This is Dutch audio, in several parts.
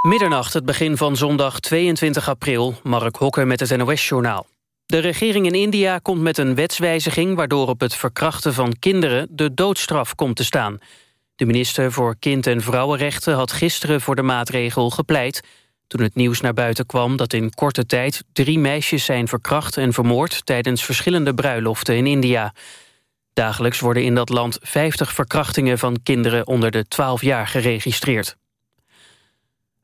Middernacht, het begin van zondag 22 april. Mark Hokker met het NOS-journaal. De regering in India komt met een wetswijziging... waardoor op het verkrachten van kinderen de doodstraf komt te staan. De minister voor Kind- en Vrouwenrechten had gisteren voor de maatregel gepleit... toen het nieuws naar buiten kwam dat in korte tijd... drie meisjes zijn verkracht en vermoord... tijdens verschillende bruiloften in India. Dagelijks worden in dat land 50 verkrachtingen van kinderen onder de 12 jaar geregistreerd.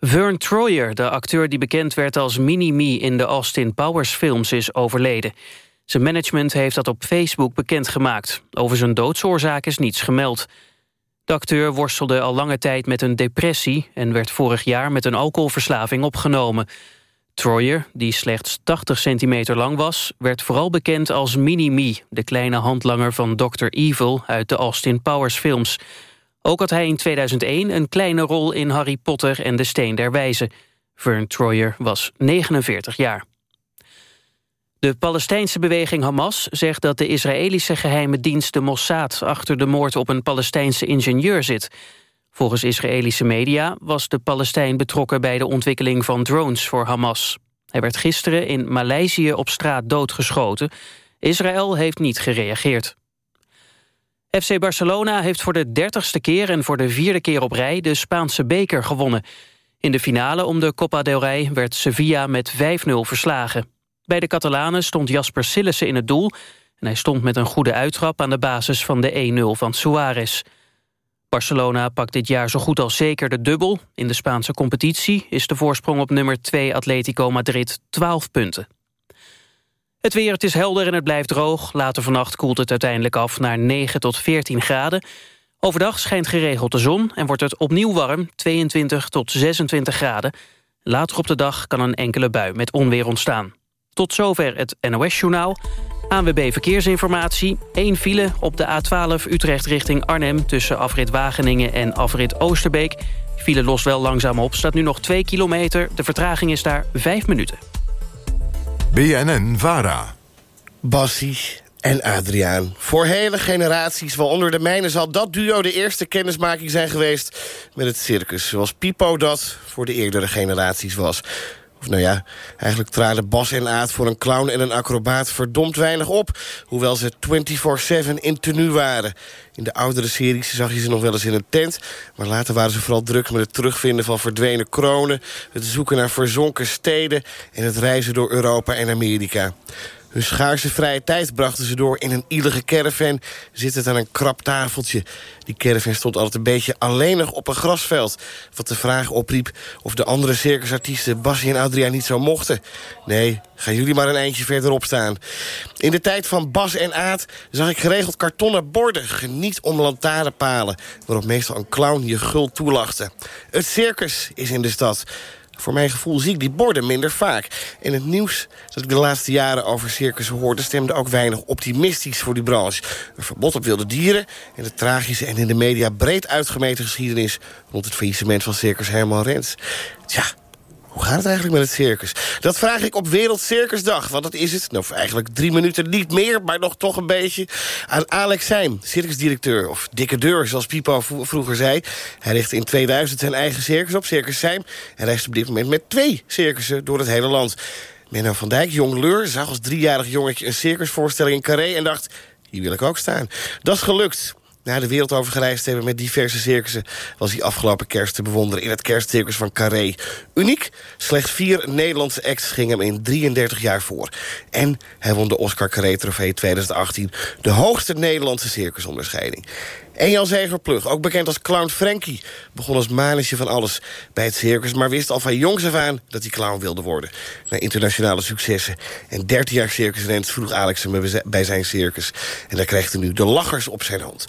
Vern Troyer, de acteur die bekend werd als Mini-Me in de Austin Powers films, is overleden. Zijn management heeft dat op Facebook bekendgemaakt. Over zijn doodsoorzaak is niets gemeld. De acteur worstelde al lange tijd met een depressie... en werd vorig jaar met een alcoholverslaving opgenomen. Troyer, die slechts 80 centimeter lang was... werd vooral bekend als Mini-Me, de kleine handlanger van Dr. Evil... uit de Austin Powers films... Ook had hij in 2001 een kleine rol in Harry Potter en de Steen der Wijze. Vern Troyer was 49 jaar. De Palestijnse beweging Hamas zegt dat de Israëlische geheime dienst de Mossad achter de moord op een Palestijnse ingenieur zit. Volgens Israëlische media was de Palestijn betrokken bij de ontwikkeling van drones voor Hamas. Hij werd gisteren in Maleisië op straat doodgeschoten. Israël heeft niet gereageerd. FC Barcelona heeft voor de dertigste keer en voor de vierde keer op rij de Spaanse beker gewonnen. In de finale om de Copa del Rey werd Sevilla met 5-0 verslagen. Bij de Catalanen stond Jasper Sillissen in het doel... en hij stond met een goede uittrap aan de basis van de 1-0 van Suarez. Barcelona pakt dit jaar zo goed als zeker de dubbel. In de Spaanse competitie is de voorsprong op nummer 2 Atletico Madrid 12 punten. Het weer, het is helder en het blijft droog. Later vannacht koelt het uiteindelijk af naar 9 tot 14 graden. Overdag schijnt geregeld de zon en wordt het opnieuw warm, 22 tot 26 graden. Later op de dag kan een enkele bui met onweer ontstaan. Tot zover het NOS-journaal. ANWB Verkeersinformatie. 1 file op de A12 Utrecht richting Arnhem... tussen afrit Wageningen en afrit Oosterbeek. File los wel langzaam op, staat nu nog 2 kilometer. De vertraging is daar 5 minuten. BNN-VARA. Bassie en Adriaan. Voor hele generaties, waaronder de mijne... zal dat duo de eerste kennismaking zijn geweest met het circus. Zoals Pipo dat voor de eerdere generaties was. Of nou ja, eigenlijk traden Bas en Aad voor een clown en een acrobaat verdomd weinig op. Hoewel ze 24-7 in tenue waren. In de oudere series zag je ze nog wel eens in een tent. Maar later waren ze vooral druk met het terugvinden van verdwenen kronen... het zoeken naar verzonken steden... en het reizen door Europa en Amerika. Hun schaarse vrije tijd brachten ze door in een ielige caravan... zittend aan een krap tafeltje. Die caravan stond altijd een beetje alleenig op een grasveld... wat de vraag opriep of de andere circusartiesten... Bassie en Adriaan niet zo mochten. Nee, gaan jullie maar een eindje verderop staan. In de tijd van Bas en Aad zag ik geregeld kartonnen borden... geniet om lantaarnpalen, waarop meestal een clown je gul toelachte. Het circus is in de stad... Voor mijn gevoel zie ik die borden minder vaak. En het nieuws dat ik de laatste jaren over circus hoorde... stemde ook weinig optimistisch voor die branche. Een verbod op wilde dieren en de tragische en in de media breed uitgemeten geschiedenis... rond het faillissement van Circus Herman Rens. Tja, hoe gaat het eigenlijk met het circus? Dat vraag ik op Wereldcircusdag. Want dat is het. Nou, eigenlijk drie minuten niet meer, maar nog toch een beetje. Aan Alex Seim, circusdirecteur. Of dikke deur, zoals Pipo vroeger zei. Hij richt in 2000 zijn eigen circus op, Circus Seim. En reist op dit moment met twee circussen door het hele land. Menno van Dijk, jongleur, zag als driejarig jongetje... een circusvoorstelling in Carré en dacht... hier wil ik ook staan. Dat is gelukt naar de wereld over gereisd hebben met diverse circussen... was hij afgelopen kerst te bewonderen in het kerstcircus van Carré. Uniek, slechts vier Nederlandse acts gingen hem in 33 jaar voor. En hij won de Oscar Carré Trofee 2018... de hoogste Nederlandse circusonderscheiding. En Jan Zegerplug, ook bekend als Clown Frankie... begon als manetje van alles bij het circus... maar wist al van jongs af aan dat hij clown wilde worden. Na internationale successen en 13 jaar circusrent... vroeg Alex hem bij zijn circus. En daar kreeg hij nu de lachers op zijn hand.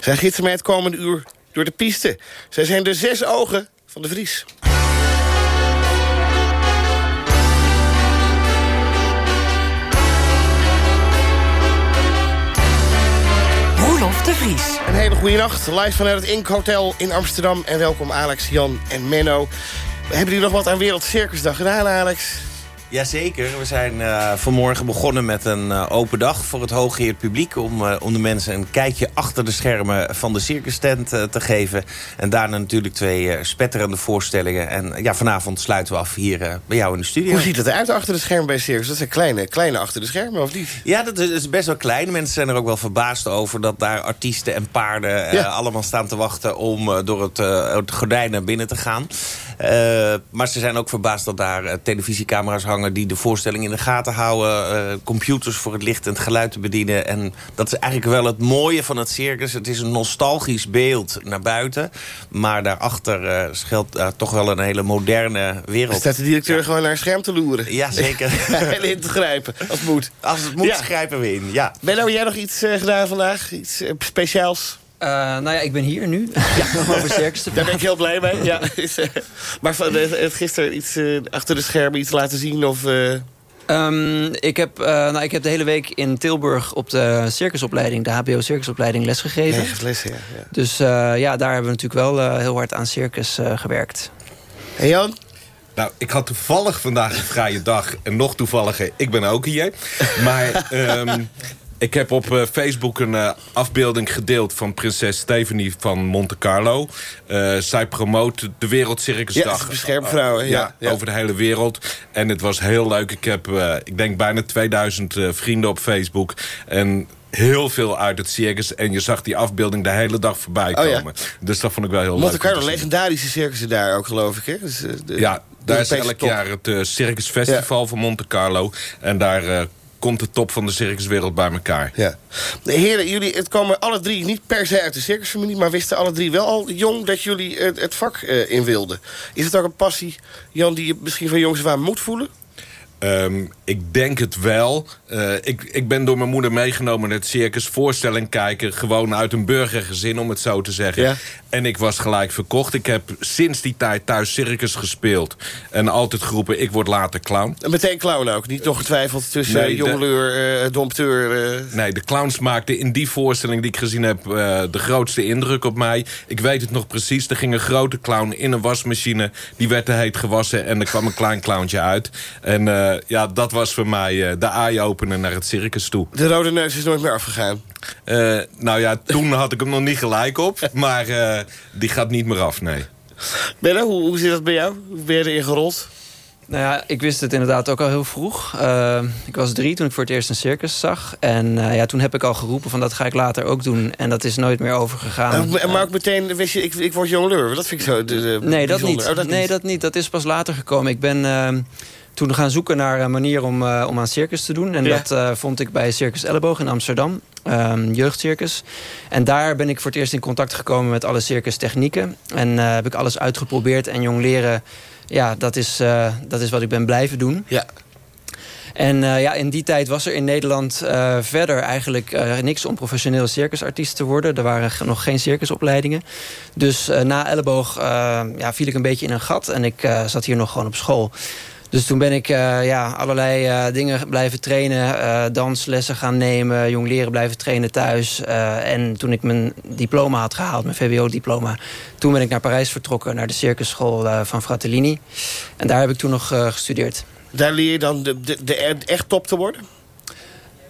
Zij gidsen mij het komende uur door de piste. Zij zijn de zes ogen van de Vries. de Vries. Een hele goede nacht, live vanuit het Ink Hotel in Amsterdam. En welkom Alex, Jan en Menno. Hebben jullie nog wat aan Wereldcircusdag gedaan, Alex? Jazeker. We zijn uh, vanmorgen begonnen met een uh, open dag voor het hooggeheerd publiek... Om, uh, om de mensen een kijkje achter de schermen van de circus tent te geven. En daarna natuurlijk twee spetterende voorstellingen. En ja, vanavond sluiten we af hier bij jou in de studio. Hoe ziet het eruit achter de schermen bij circus? Dat zijn kleine, kleine achter de schermen, of niet? Ja, dat is best wel klein. Mensen zijn er ook wel verbaasd over... dat daar artiesten en paarden ja. allemaal staan te wachten... om door het, het gordijn naar binnen te gaan. Maar ze zijn ook verbaasd dat daar televisiecamera's hangen die de voorstelling in de gaten houden. Uh, computers voor het licht en het geluid te bedienen. En dat is eigenlijk wel het mooie van het circus. Het is een nostalgisch beeld naar buiten. Maar daarachter schuilt toch wel een hele moderne wereld. Staat de directeur ja. gewoon naar een scherm te loeren? Ja, zeker. en in te grijpen, als het moet. Als het moet, ja. grijpen we in, ja. Benno, jij nog iets gedaan vandaag? Iets speciaals? Uh, nou ja, ik ben hier nu. Ja. Om over circus te Daar ben ik heel blij mee. Ja. maar van, het gisteren iets uh, achter de schermen iets laten zien? Of, uh... um, ik, heb, nou, ik heb de hele week in Tilburg op de circusopleiding... de HBO circusopleiding lesgegeven. Nee, les, ja, ja. Dus ja, daar hebben we natuurlijk wel heel hard aan circus gewerkt. Hey Jan? Nou, ik had toevallig vandaag een vrije dag. En nog toevalliger, ik ben ook hier. Maar um, ik heb op uh, Facebook een uh, afbeelding gedeeld van prinses Stephanie van Monte Carlo. Uh, zij promoot de Wereldcircusdag. Ja, beschermvrouwen. Ja, ja, over de hele wereld. En het was heel leuk. Ik heb, ik denk, bijna 2000 vrienden op Facebook. En heel veel uit het circus. En je zag die afbeelding de hele dag voorbij komen. Oh, ja. Dus dat vond ik wel heel Monte leuk. Monte Carlo, legendarische circussen daar ook, geloof ik. Hè? Dus, de, ja, daar is elk top. jaar het Circus Festival van Monte Carlo. En daar komt de top van de circuswereld bij elkaar. Ja. Heren, jullie het komen alle drie niet per se uit de circusfamilie... maar wisten alle drie wel al jong dat jullie het, vak uh, in wilden. Is het ook een passie, Jan, die je misschien van jongs af moet voelen? Um, ik denk het wel. Uh, ik, ik ben door mijn moeder meegenomen naar het circus voorstelling kijken. Gewoon uit een burgergezin, om het zo te zeggen. Ja. En ik was gelijk verkocht. Ik heb sinds die tijd thuis circus gespeeld. En altijd geroepen, ik word later clown. En meteen clown ook? Niet nog getwijfeld tussen nee, jongleur, uh, dompteur? Uh... Nee, de clowns maakten in die voorstelling die ik gezien heb... De grootste indruk op mij. Ik weet het nog precies. Er ging een grote clown in een wasmachine. Die werd te heet gewassen en er kwam een klein clowntje uit. En ja, dat was voor mij de eye-opener naar het circus toe. De rode neus is nooit meer afgegaan? nou ja, toen had ik hem nog niet gelijk op. Maar die gaat niet meer af, nee. Benno, hoe, hoe zit dat bij jou? Hoe ben je erin gerold? Nou ja, ik wist het inderdaad ook al heel vroeg. Uh, ik was drie toen ik voor het eerst een circus zag. En uh, ja, toen heb ik al geroepen van dat ga ik later ook doen. En dat is nooit meer overgegaan. Uh, maar ook meteen, wist je, ik, ik word jongleur. Dat vind ik zo de, de nee, dat niet. Oh, dat nee, niet. dat niet. Dat is pas later gekomen. Ik ben ehm, toen gaan zoeken naar een manier om, uh, om aan circus te doen. En ja. dat uh, vond ik bij Circus Elleboog in Amsterdam. Um, jeugdcircus. En daar ben ik voor het eerst in contact gekomen met alle circustechnieken. En uh, heb ik alles uitgeprobeerd. En jong leren, ja, dat is, dat is wat ik ben blijven doen. Ja. En uh, ja, in die tijd was er in Nederland uh, verder eigenlijk uh, niks om professioneel circusartiest te worden. Er waren nog geen circusopleidingen. Dus na Elleboog ja, viel ik een beetje in een gat. En ik zat hier nog gewoon op school. Dus toen ben ik uh, ja, allerlei uh, dingen blijven trainen. Uh, danslessen gaan nemen, jong leren blijven trainen thuis. en toen ik mijn diploma had gehaald, mijn VWO-diploma... toen ben ik naar Parijs vertrokken, naar de circusschool van Fratellini. En daar heb ik toen nog gestudeerd. Daar leer je dan de, de, de echt top te worden?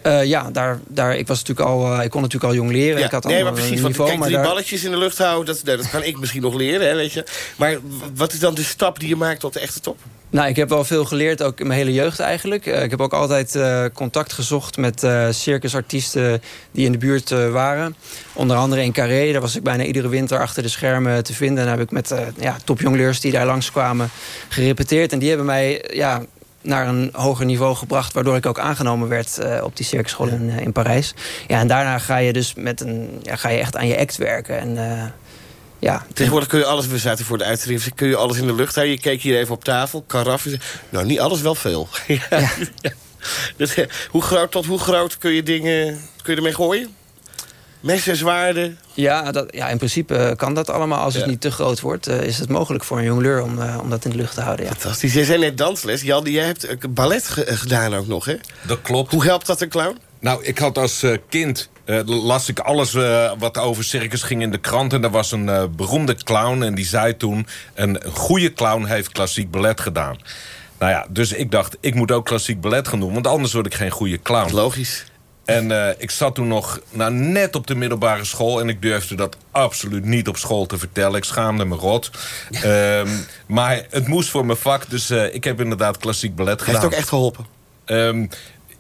Uh, ja, daar, daar, ik, was natuurlijk al, uh, ik kon natuurlijk al jong leren. Ja, ik had nee, maar precies. Een niveau, kijk, maar drie daar... balletjes in de lucht houden, dat, dat kan ik misschien nog leren. Hè, weet je. Maar wat is dan de stap die je maakt tot de echte top? Nou, ik heb wel veel geleerd, ook in mijn hele jeugd eigenlijk. Uh, ik heb ook altijd contact gezocht met circusartiesten die in de buurt waren. Onder andere in Carré, daar was ik bijna iedere winter achter de schermen te vinden. En daar heb ik met ja, topjongleurs die daar langskwamen gerepeteerd. En die hebben mij ja, naar een hoger niveau gebracht... waardoor ik ook aangenomen werd uh, op die circusschool in, uh, in Parijs. Ja, en daarna ga je dus met een, ja, ga je echt aan je act werken. En, uh, ja. Tegenwoordig kun je alles, we zaten voor de uitzending... kun je alles in de lucht houden. Je keek hier even op tafel, karaffen. Nou, niet alles, wel veel. ja. ja. Dus, hoe groot tot hoe groot kun je dingen kun je ermee gooien? Messen, zwaarden? Ja, dat, ja, in principe kan dat allemaal. Als het niet te groot wordt, uh, is het mogelijk voor een jongleur om, uh, om dat in de lucht te houden. Ja. Fantastisch. Jij zei net dansles. Jan, jij hebt ballet gedaan ook nog, hè? Dat klopt. Hoe helpt dat een clown? Nou, ik had als uh, kind... las ik alles wat over circus ging in de krant. En er was een beroemde clown en die zei toen... een goede clown heeft klassiek ballet gedaan. Nou ja, dus ik dacht, ik moet ook klassiek ballet gaan doen... want anders word ik geen goede clown. Logisch. En uh, ik zat toen nog nou, net op de middelbare school... en ik durfde dat absoluut niet op school te vertellen. Ik schaamde me rot. um, maar het moest voor mijn vak, dus uh, ik heb inderdaad klassiek ballet gedaan. Heeft het ook echt geholpen? Um,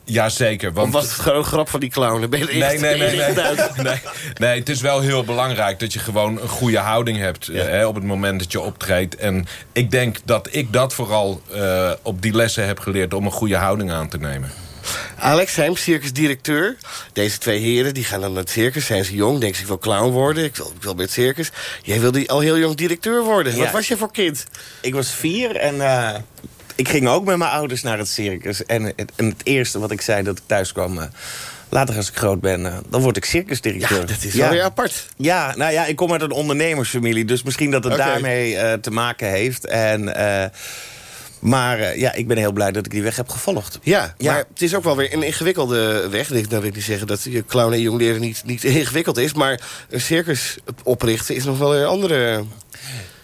Jazeker. Want... Of was het gewoon een grap van die clown? Ben je nee, nee, nee, nee, nee, nee. Het is wel heel belangrijk dat je gewoon een goede houding hebt... Ja. Hè, op het moment dat je optreedt. En ik denk dat ik dat vooral uh, op die lessen heb geleerd... om een goede houding aan te nemen. Alex Heim, circusdirecteur. Deze twee heren die gaan dan naar het circus. Zijn ze jong? Denken ze, ik wil clown worden. Ik wil, ik wil bij het circus. Jij wilde al heel jong directeur worden. Ja. Wat was je voor kind? Ik was vier en... Uh ik ging ook met mijn ouders naar het circus. En het, en het eerste wat ik zei dat ik thuis kwam... Uh, later als ik groot ben, uh, dan word ik circusdirecteur. Ja, dat is wel weer apart. Ja, nou ja, ik kom uit een ondernemersfamilie. Dus misschien dat het okay. daarmee uh, te maken heeft. En... Maar ja, ik ben heel blij dat ik die weg heb gevolgd. Ja, ja, maar het is ook wel weer een ingewikkelde weg. Dan wil ik niet zeggen dat je clown en jongleren niet, niet ingewikkeld is. Maar een circus oprichten is nog wel een andere...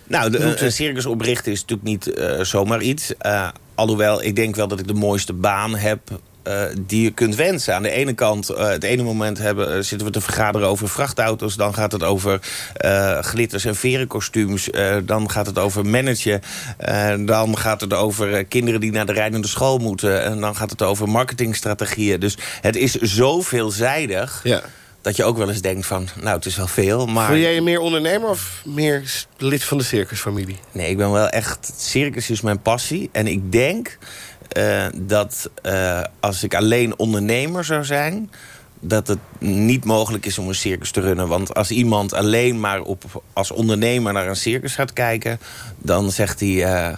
Nou, de, een circus oprichten is natuurlijk niet uh, zomaar iets. Uh, alhoewel, ik denk wel dat ik de mooiste baan heb... Uh, die je kunt wensen. Aan de ene kant, het ene moment hebben, zitten we te vergaderen over vrachtauto's. Dan gaat het over glitters en verenkostuums. dan gaat het over managen. dan gaat het over kinderen die naar de rijdende school moeten. En dan gaat het over marketingstrategieën. Dus het is zo veelzijdig... Ja dat je ook wel eens denkt van, nou, het is wel veel, maar... Wil jij je meer ondernemer of meer lid van de circusfamilie? Nee, ik ben wel echt... Circus is mijn passie. En ik denk uh, dat uh, als ik alleen ondernemer zou zijn... dat het niet mogelijk is om een circus te runnen. Want als iemand alleen maar op, als ondernemer naar een circus gaat kijken... dan zegt hij... Uh,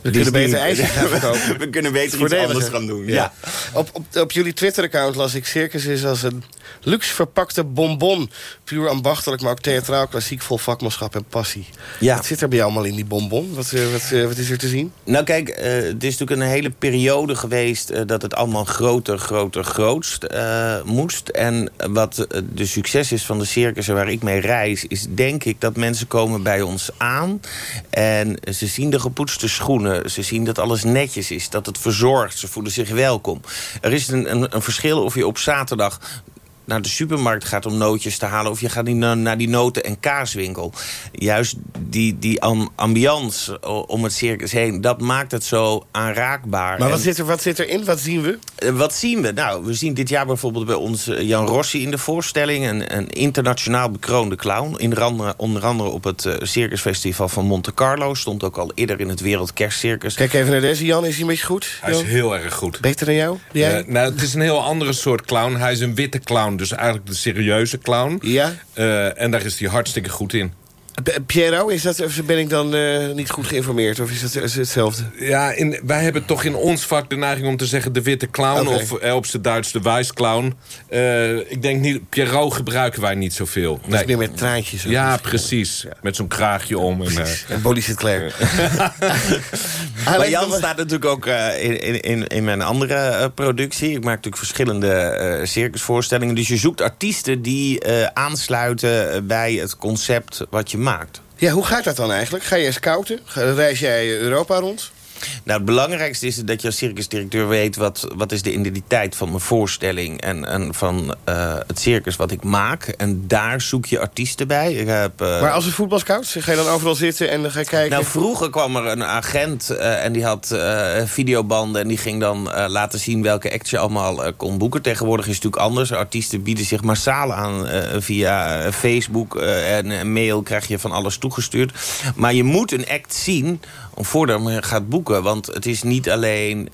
we kunnen beter ijzer gaan verkopen. We kunnen beter iets anders gaan doen. Ja. ja. Op, op, op jullie Twitter-account las ik... Circus is als een luxe verpakte bonbon. Puur ambachtelijk, maar ook theatraal, klassiek, vol vakmanschap en passie. Ja. Wat zit er bij jou allemaal in die bonbon? Wat, uh, wat, uh, wat is er te zien? Nou kijk, uh, het is natuurlijk een hele periode geweest... dat het allemaal groter, groter, grootst moest. En wat de succes is van de circussen waar ik mee reis... is denk ik dat mensen komen bij ons aan... en ze zien de gepoetste schoenen. Ze zien dat alles netjes is, dat het verzorgd. Ze voelen zich welkom. Er is een, een, een verschil of je op zaterdag naar de supermarkt gaat om nootjes te halen... of je gaat naar, naar die noten- en kaaswinkel. Juist die, die ambiance om het circus heen... dat maakt het zo aanraakbaar. Maar wat, zit er, wat zit erin? Wat zien we? Uh, wat zien we? Nou, we zien dit jaar bijvoorbeeld bij ons uh, Jan Rossi in de voorstelling... een, een internationaal bekroonde clown. Onder andere, onder andere op het uh, circusfestival van Monte Carlo. Stond ook al eerder in het Wereldkerstcircus. Kijk even naar deze. Jan, is hij een beetje goed? Hij is heel erg goed. Beter dan jou? Jij? nou, het is een heel andere soort clown. Hij is een witte clown dus eigenlijk de serieuze clown. Ja. Uh, en daar is hij hartstikke goed in. Piero, is dat, of ben ik dan uh, niet goed geïnformeerd? Of is dat is hetzelfde? Ja, in, wij hebben toch in ons vak de neiging om te zeggen... de witte clown okay. of eh, op zijn Duits de wijsclown. Uh, ik denk niet... Pierrot gebruiken wij niet zoveel. Nee. Dus meer met traantjes. Ja, precies. Ja. Met zo'n kraagje om. En, uh... en Sinclair. maar Jan staat natuurlijk ook in, in, in mijn andere productie. Ik maak natuurlijk verschillende circusvoorstellingen. Dus je zoekt artiesten die aansluiten bij het concept wat je Ja, hoe gaat dat dan eigenlijk? Ga je scouten? Reis jij Europa rond? Nou, het belangrijkste is dat je als circusdirecteur weet... wat, wat is de identiteit van mijn voorstelling en, en van uh, het circus wat ik maak. En daar zoek je artiesten bij. Ik heb, uh... Maar als een voetbalscout, ga je dan overal zitten en dan ga je kijken? Nou, vroeger kwam er een agent uh, en die had videobanden... en die ging dan laten zien welke act je allemaal kon boeken. Tegenwoordig is het natuurlijk anders. Artiesten bieden zich massaal aan via Facebook en mail... krijg je van alles toegestuurd. Maar je moet een act zien voordat je gaat boeken. Want het is niet alleen...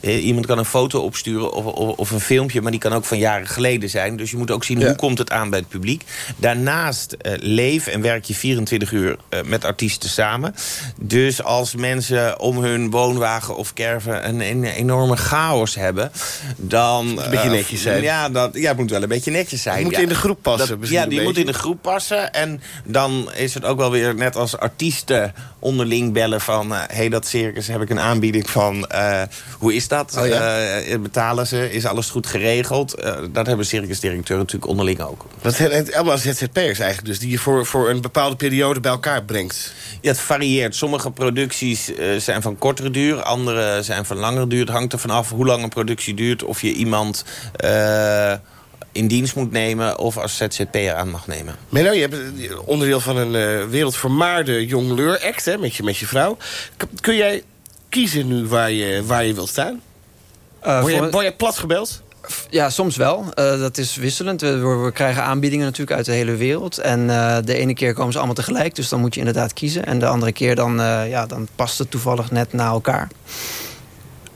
Uh, iemand kan een foto opsturen of, of, of, een filmpje... maar die kan ook van jaren geleden zijn. Dus je moet ook zien ja. hoe komt het aan bij het publiek. Daarnaast uh, leef en werk je 24 uur uh, met artiesten samen. Dus als mensen om hun woonwagen of caravan... een, een enorme chaos hebben, dan... een beetje netjes zijn. Ja, dat, ja, het moet wel een beetje netjes zijn. Je moet ja. in de groep passen. Dat, ja, die moet in de groep passen. En dan is het ook wel weer net als artiesten onderling bellen van... hé, hey, dat circus heb ik een aanbieding van... hoe is dat? Oh, ja? betalen ze? Is alles goed geregeld? dat hebben circusdirecteuren natuurlijk onderling ook. Dat zijn allemaal ZZP'ers eigenlijk dus... die je voor, voor een bepaalde periode bij elkaar brengt. Ja, het varieert. Sommige producties zijn van kortere duur. Andere zijn van langere duur. Het hangt er vanaf hoe lang een productie duurt. Of je iemand in dienst moet nemen of als ZZP'er aan mag nemen. Menno, je hebt onderdeel van een uh, wereldvermaarde jongleur-act hè, met, je, met je vrouw. Kun jij kiezen nu waar je, waar je wilt staan? Uh, word, je, word je plat gebeld? Ja, soms wel. Uh, dat is wisselend. We, we, krijgen aanbiedingen natuurlijk uit de hele wereld. En uh, de ene keer komen ze allemaal tegelijk. Dus dan moet je inderdaad kiezen. En de andere keer dan, uh, ja, dan past het toevallig net na elkaar.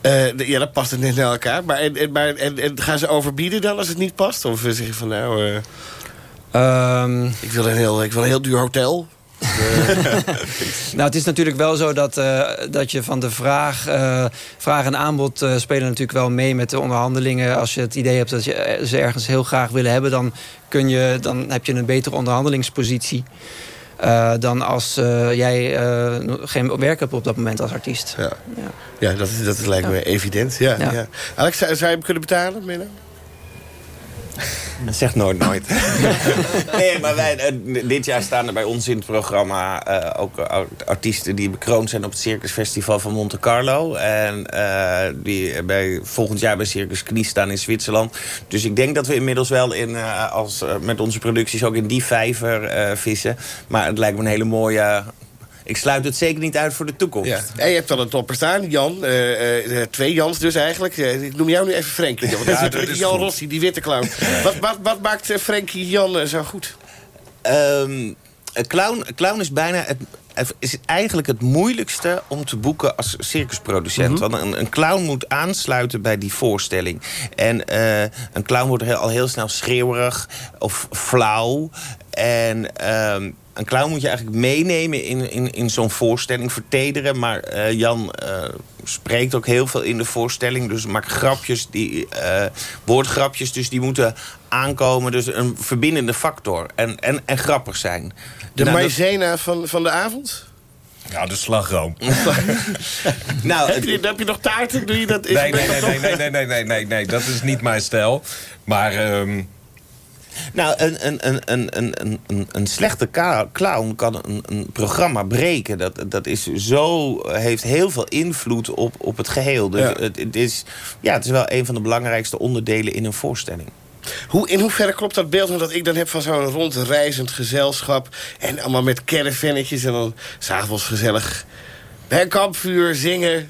Uh, ja, dat past het net naar elkaar. Maar, en, maar en, en, gaan ze overbieden dan als het niet past? Of zeg je van nou... Uh, um, ik, wil een heel, ik wil een heel duur hotel. nou, het is natuurlijk wel zo dat, uh, dat je van de vraag, uh, vraag en aanbod uh, spelen natuurlijk wel mee met de onderhandelingen. Als je het idee hebt dat je ze ergens heel graag willen hebben, dan, kun je, dan heb je een betere onderhandelingspositie. Uh, dan als uh, jij uh, geen werk hebt op dat moment als artiest. Ja, ja. ja dat, is, dat lijkt me evident. Ja, ja. Alex, zou, je hem kunnen betalen, Minne? Dat zegt nooit nooit. nee, maar wij, uh, dit jaar staan er bij ons in het programma uh, ook artiesten die bekroond zijn op het Circusfestival van Monte Carlo. En die bij, volgend jaar bij Circus Knie staan in Zwitserland. Dus ik denk dat we inmiddels wel in, als, met onze producties ook in die vijver vissen. Maar het lijkt me een hele mooie ik sluit het zeker niet uit voor de toekomst. Ja. En je hebt dan een topper staan, Jan. Uh, uh, twee Jans dus eigenlijk. Uh, ik noem jou nu even Frenkie. Want ja, dat is Jan Rossi, die witte clown. wat, wat, wat maakt Frenkie Jan zo goed? Um, een clown, clown is bijna het, is eigenlijk het moeilijkste om te boeken als circusproducent. Mm -hmm. Want een, een, clown moet aansluiten bij die voorstelling. En uh, een clown wordt heel, al heel snel schreeuwerig of flauw. En... Uh, een clown moet je eigenlijk meenemen in, in, in zo'n voorstelling, vertederen. Maar uh, Jan uh, spreekt ook heel veel in de voorstelling. Dus maakt grapjes, die, uh, woordgrapjes, dus die moeten aankomen. Dus een verbindende factor. En, en, en grappig zijn. De nou, maizena van, van de avond? Ja, de slagroom. nou, heb, je, heb je nog taarten? Doe je dat? Nee, nee, nee, nee, nee, nee, nee, nee, nee, dat is niet mijn stijl. Maar... Um, nou, een, een, een, een, een, een, een slechte clown kan een, een programma breken. Dat, dat is zo, heeft heel veel invloed op, op het geheel. Dus het, het, is, ja, het is wel een van de belangrijkste onderdelen in een voorstelling. Hoe, in hoeverre klopt dat beeld dat ik dan heb van zo'n rondreizend gezelschap... en allemaal met caravannetjes en dan s'avonds gezellig bij een kampvuur zingen...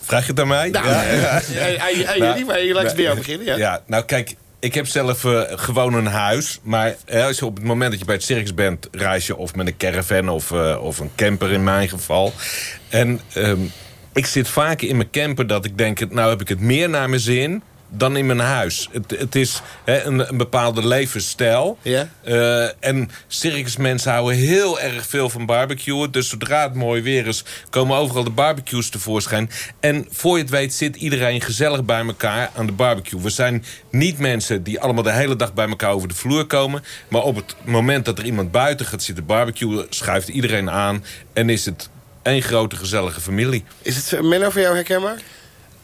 Vraag je het aan mij? Nou, ja, ja. ja. jullie, maar je laat bij jou beginnen. Ja. ja, nou kijk, ik heb zelf uh, gewoon een huis. Maar als je op het moment dat je bij het circus bent... reis je of met een caravan of, uh, of een camper in mijn geval. En um, ik zit vaak in mijn camper dat ik denk... nou heb ik het meer naar mijn zin dan in mijn huis. Het, het is hè, een, een, bepaalde levensstijl. Ja? Uh, en circusmensen houden heel erg veel van barbecuen. Dus zodra het mooi weer is, komen overal de barbecues tevoorschijn. En voor je het weet zit iedereen gezellig bij elkaar aan de barbecue. We zijn niet mensen die allemaal de hele dag bij elkaar over de vloer komen. Maar op het moment dat er iemand buiten gaat zitten barbecuen... schuift iedereen aan en is het één grote gezellige familie. Is het, Menno, voor jou herkenbaar?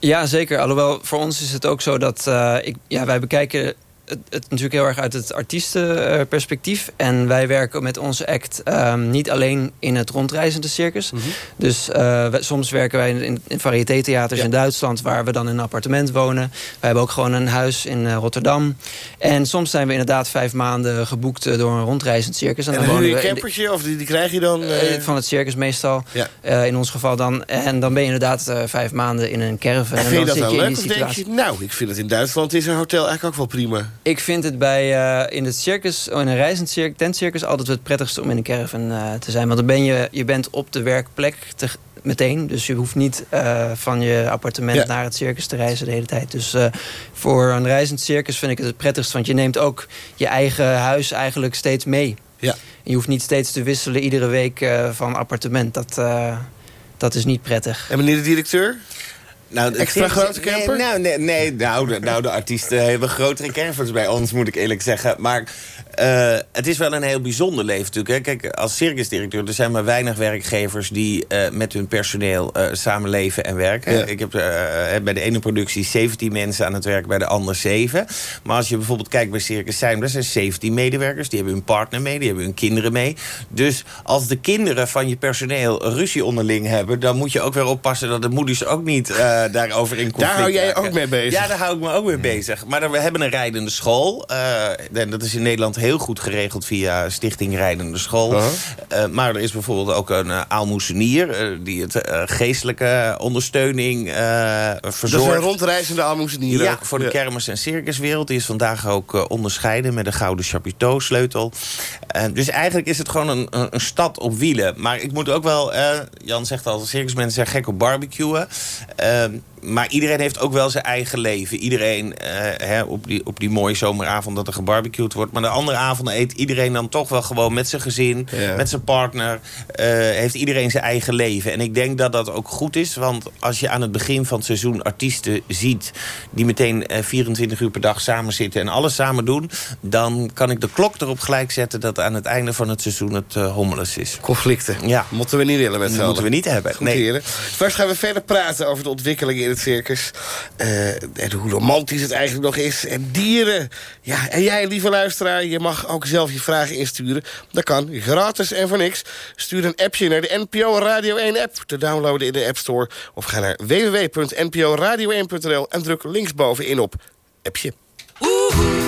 Ja, zeker. Alhoewel, voor ons is het ook zo dat... Uh, ik, ja, wij bekijken het, het, natuurlijk heel erg uit het artiestenperspectief. En wij werken met onze act um, niet alleen in het rondreizende circus. Mm -hmm. Dus uh, soms werken wij in, in variëteitentheaters ja. in Duitsland... waar we dan in een appartement wonen. Wij hebben ook gewoon een huis in uh, Rotterdam. En soms zijn we inderdaad vijf maanden geboekt uh, door een rondreizend circus. En, en dan, dan wonen je een campertje of die, die, krijg je dan? van het circus meestal. Ja. in ons geval dan. En dan ben je inderdaad vijf maanden in een caravan. En, en vind dan je dat dan je leuk of denk je... Nou, ik vind het in Duitsland is een hotel eigenlijk ook wel prima. Ik vind het bij uh, in het circus, in een reizend circus, tentcircus, altijd het prettigste om in een caravan uh, te zijn. Want dan ben je, je bent op de werkplek te, meteen. Dus je hoeft niet uh, van je appartement ja. naar het circus te reizen de hele tijd. Dus voor een reizend circus vind ik het het prettigst. Want je neemt ook je eigen huis eigenlijk steeds mee. Ja. En je hoeft niet steeds te wisselen iedere week van appartement. Dat, dat is niet prettig. En meneer de directeur? Nou, Extra grote camper? Nee, nou, nee, nee nou, de, nou, de artiesten hebben grotere campers bij ons, moet ik eerlijk zeggen. Maar uh, het is wel een heel bijzonder leven natuurlijk. Hè. Kijk, als circusdirecteur, er zijn maar weinig werkgevers... die uh, met hun personeel uh, samenleven en werken. Ja. Ik heb bij de ene productie 17 mensen aan het werk, bij de andere 7. Maar als je bijvoorbeeld kijkt bij Circus Zijn... er zijn 17 medewerkers, die hebben hun partner mee, die hebben hun kinderen mee. Dus als de kinderen van je personeel ruzie onderling hebben... dan moet je ook weer oppassen dat de moeders ook niet daarover in conflict Daar hou jij raken. ook mee bezig? Ja, daar hou ik me ook mee bezig. Maar we hebben een rijdende school. en dat is in Nederland heel heel goed geregeld via Stichting Rijdende School. Uh -huh. uh, maar er is bijvoorbeeld ook een uh, die het geestelijke ondersteuning verzorgt. Dat zijn rondreizende aalmoezenieren? Ja, voor de ja. kermis- en circuswereld. Die is vandaag ook onderscheiden met de Gouden Chapiteau-sleutel. dus eigenlijk is het gewoon een, een, een, stad op wielen. Maar ik moet ook wel... Jan zegt al, circusmensen zijn gek op barbecuen maar iedereen heeft ook wel zijn eigen leven. Iedereen uh, hè, op, die, op die mooie zomeravond dat er gebarbecued wordt. Maar de andere avonden eet iedereen dan toch wel gewoon met zijn gezin. Ja. Met zijn partner. Uh, heeft iedereen zijn eigen leven. En ik denk dat dat ook goed is. Want als je aan het begin van het seizoen artiesten ziet... die meteen uh, 24 uur per dag samen zitten en alles samen doen... dan kan ik de klok erop gelijk zetten... dat aan het einde van het seizoen het uh, hommeles is. Conflicten. Ja. Moeten we niet willen met z'n Moeten we niet hebben. Goed, nee. First gaan we verder praten over de ontwikkelingen het circus. Uh, en hoe romantisch het eigenlijk nog is. En dieren. Ja, en jij, lieve luisteraar, je mag ook zelf je vragen insturen. Dat kan, gratis en voor niks. Stuur een appje naar de NPO Radio 1 app. Te downloaden in de App Store. Of ga naar www.nporadio1.nl en druk linksbovenin op appje. Oeh.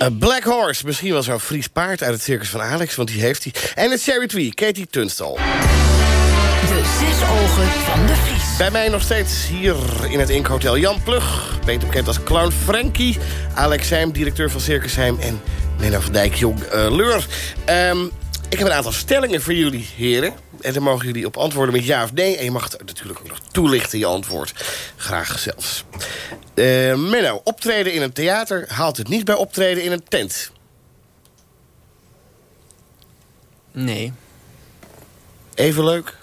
Me. A Black Horse, misschien wel zo'n Fries paard uit het circus van Alex, want die heeft hij. En het Cherry Tree, Katie Tunstall. De zes ogen van de Fries. Bij mij nog steeds hier in het Inkhotel Jan Plug. Beter bekend als Clown Frankie. Alex Heim, directeur van Circus Heim. En Menno van Dijk, jong uh, leur. Um, Ik heb een aantal stellingen voor jullie, heren. En dan mogen jullie op antwoorden met ja of nee. En je mag het natuurlijk ook nog toelichten, je antwoord. Graag zelfs. Eh Menno, optreden in een theater haalt het niet bij optreden in een tent. Nee. Even leuk.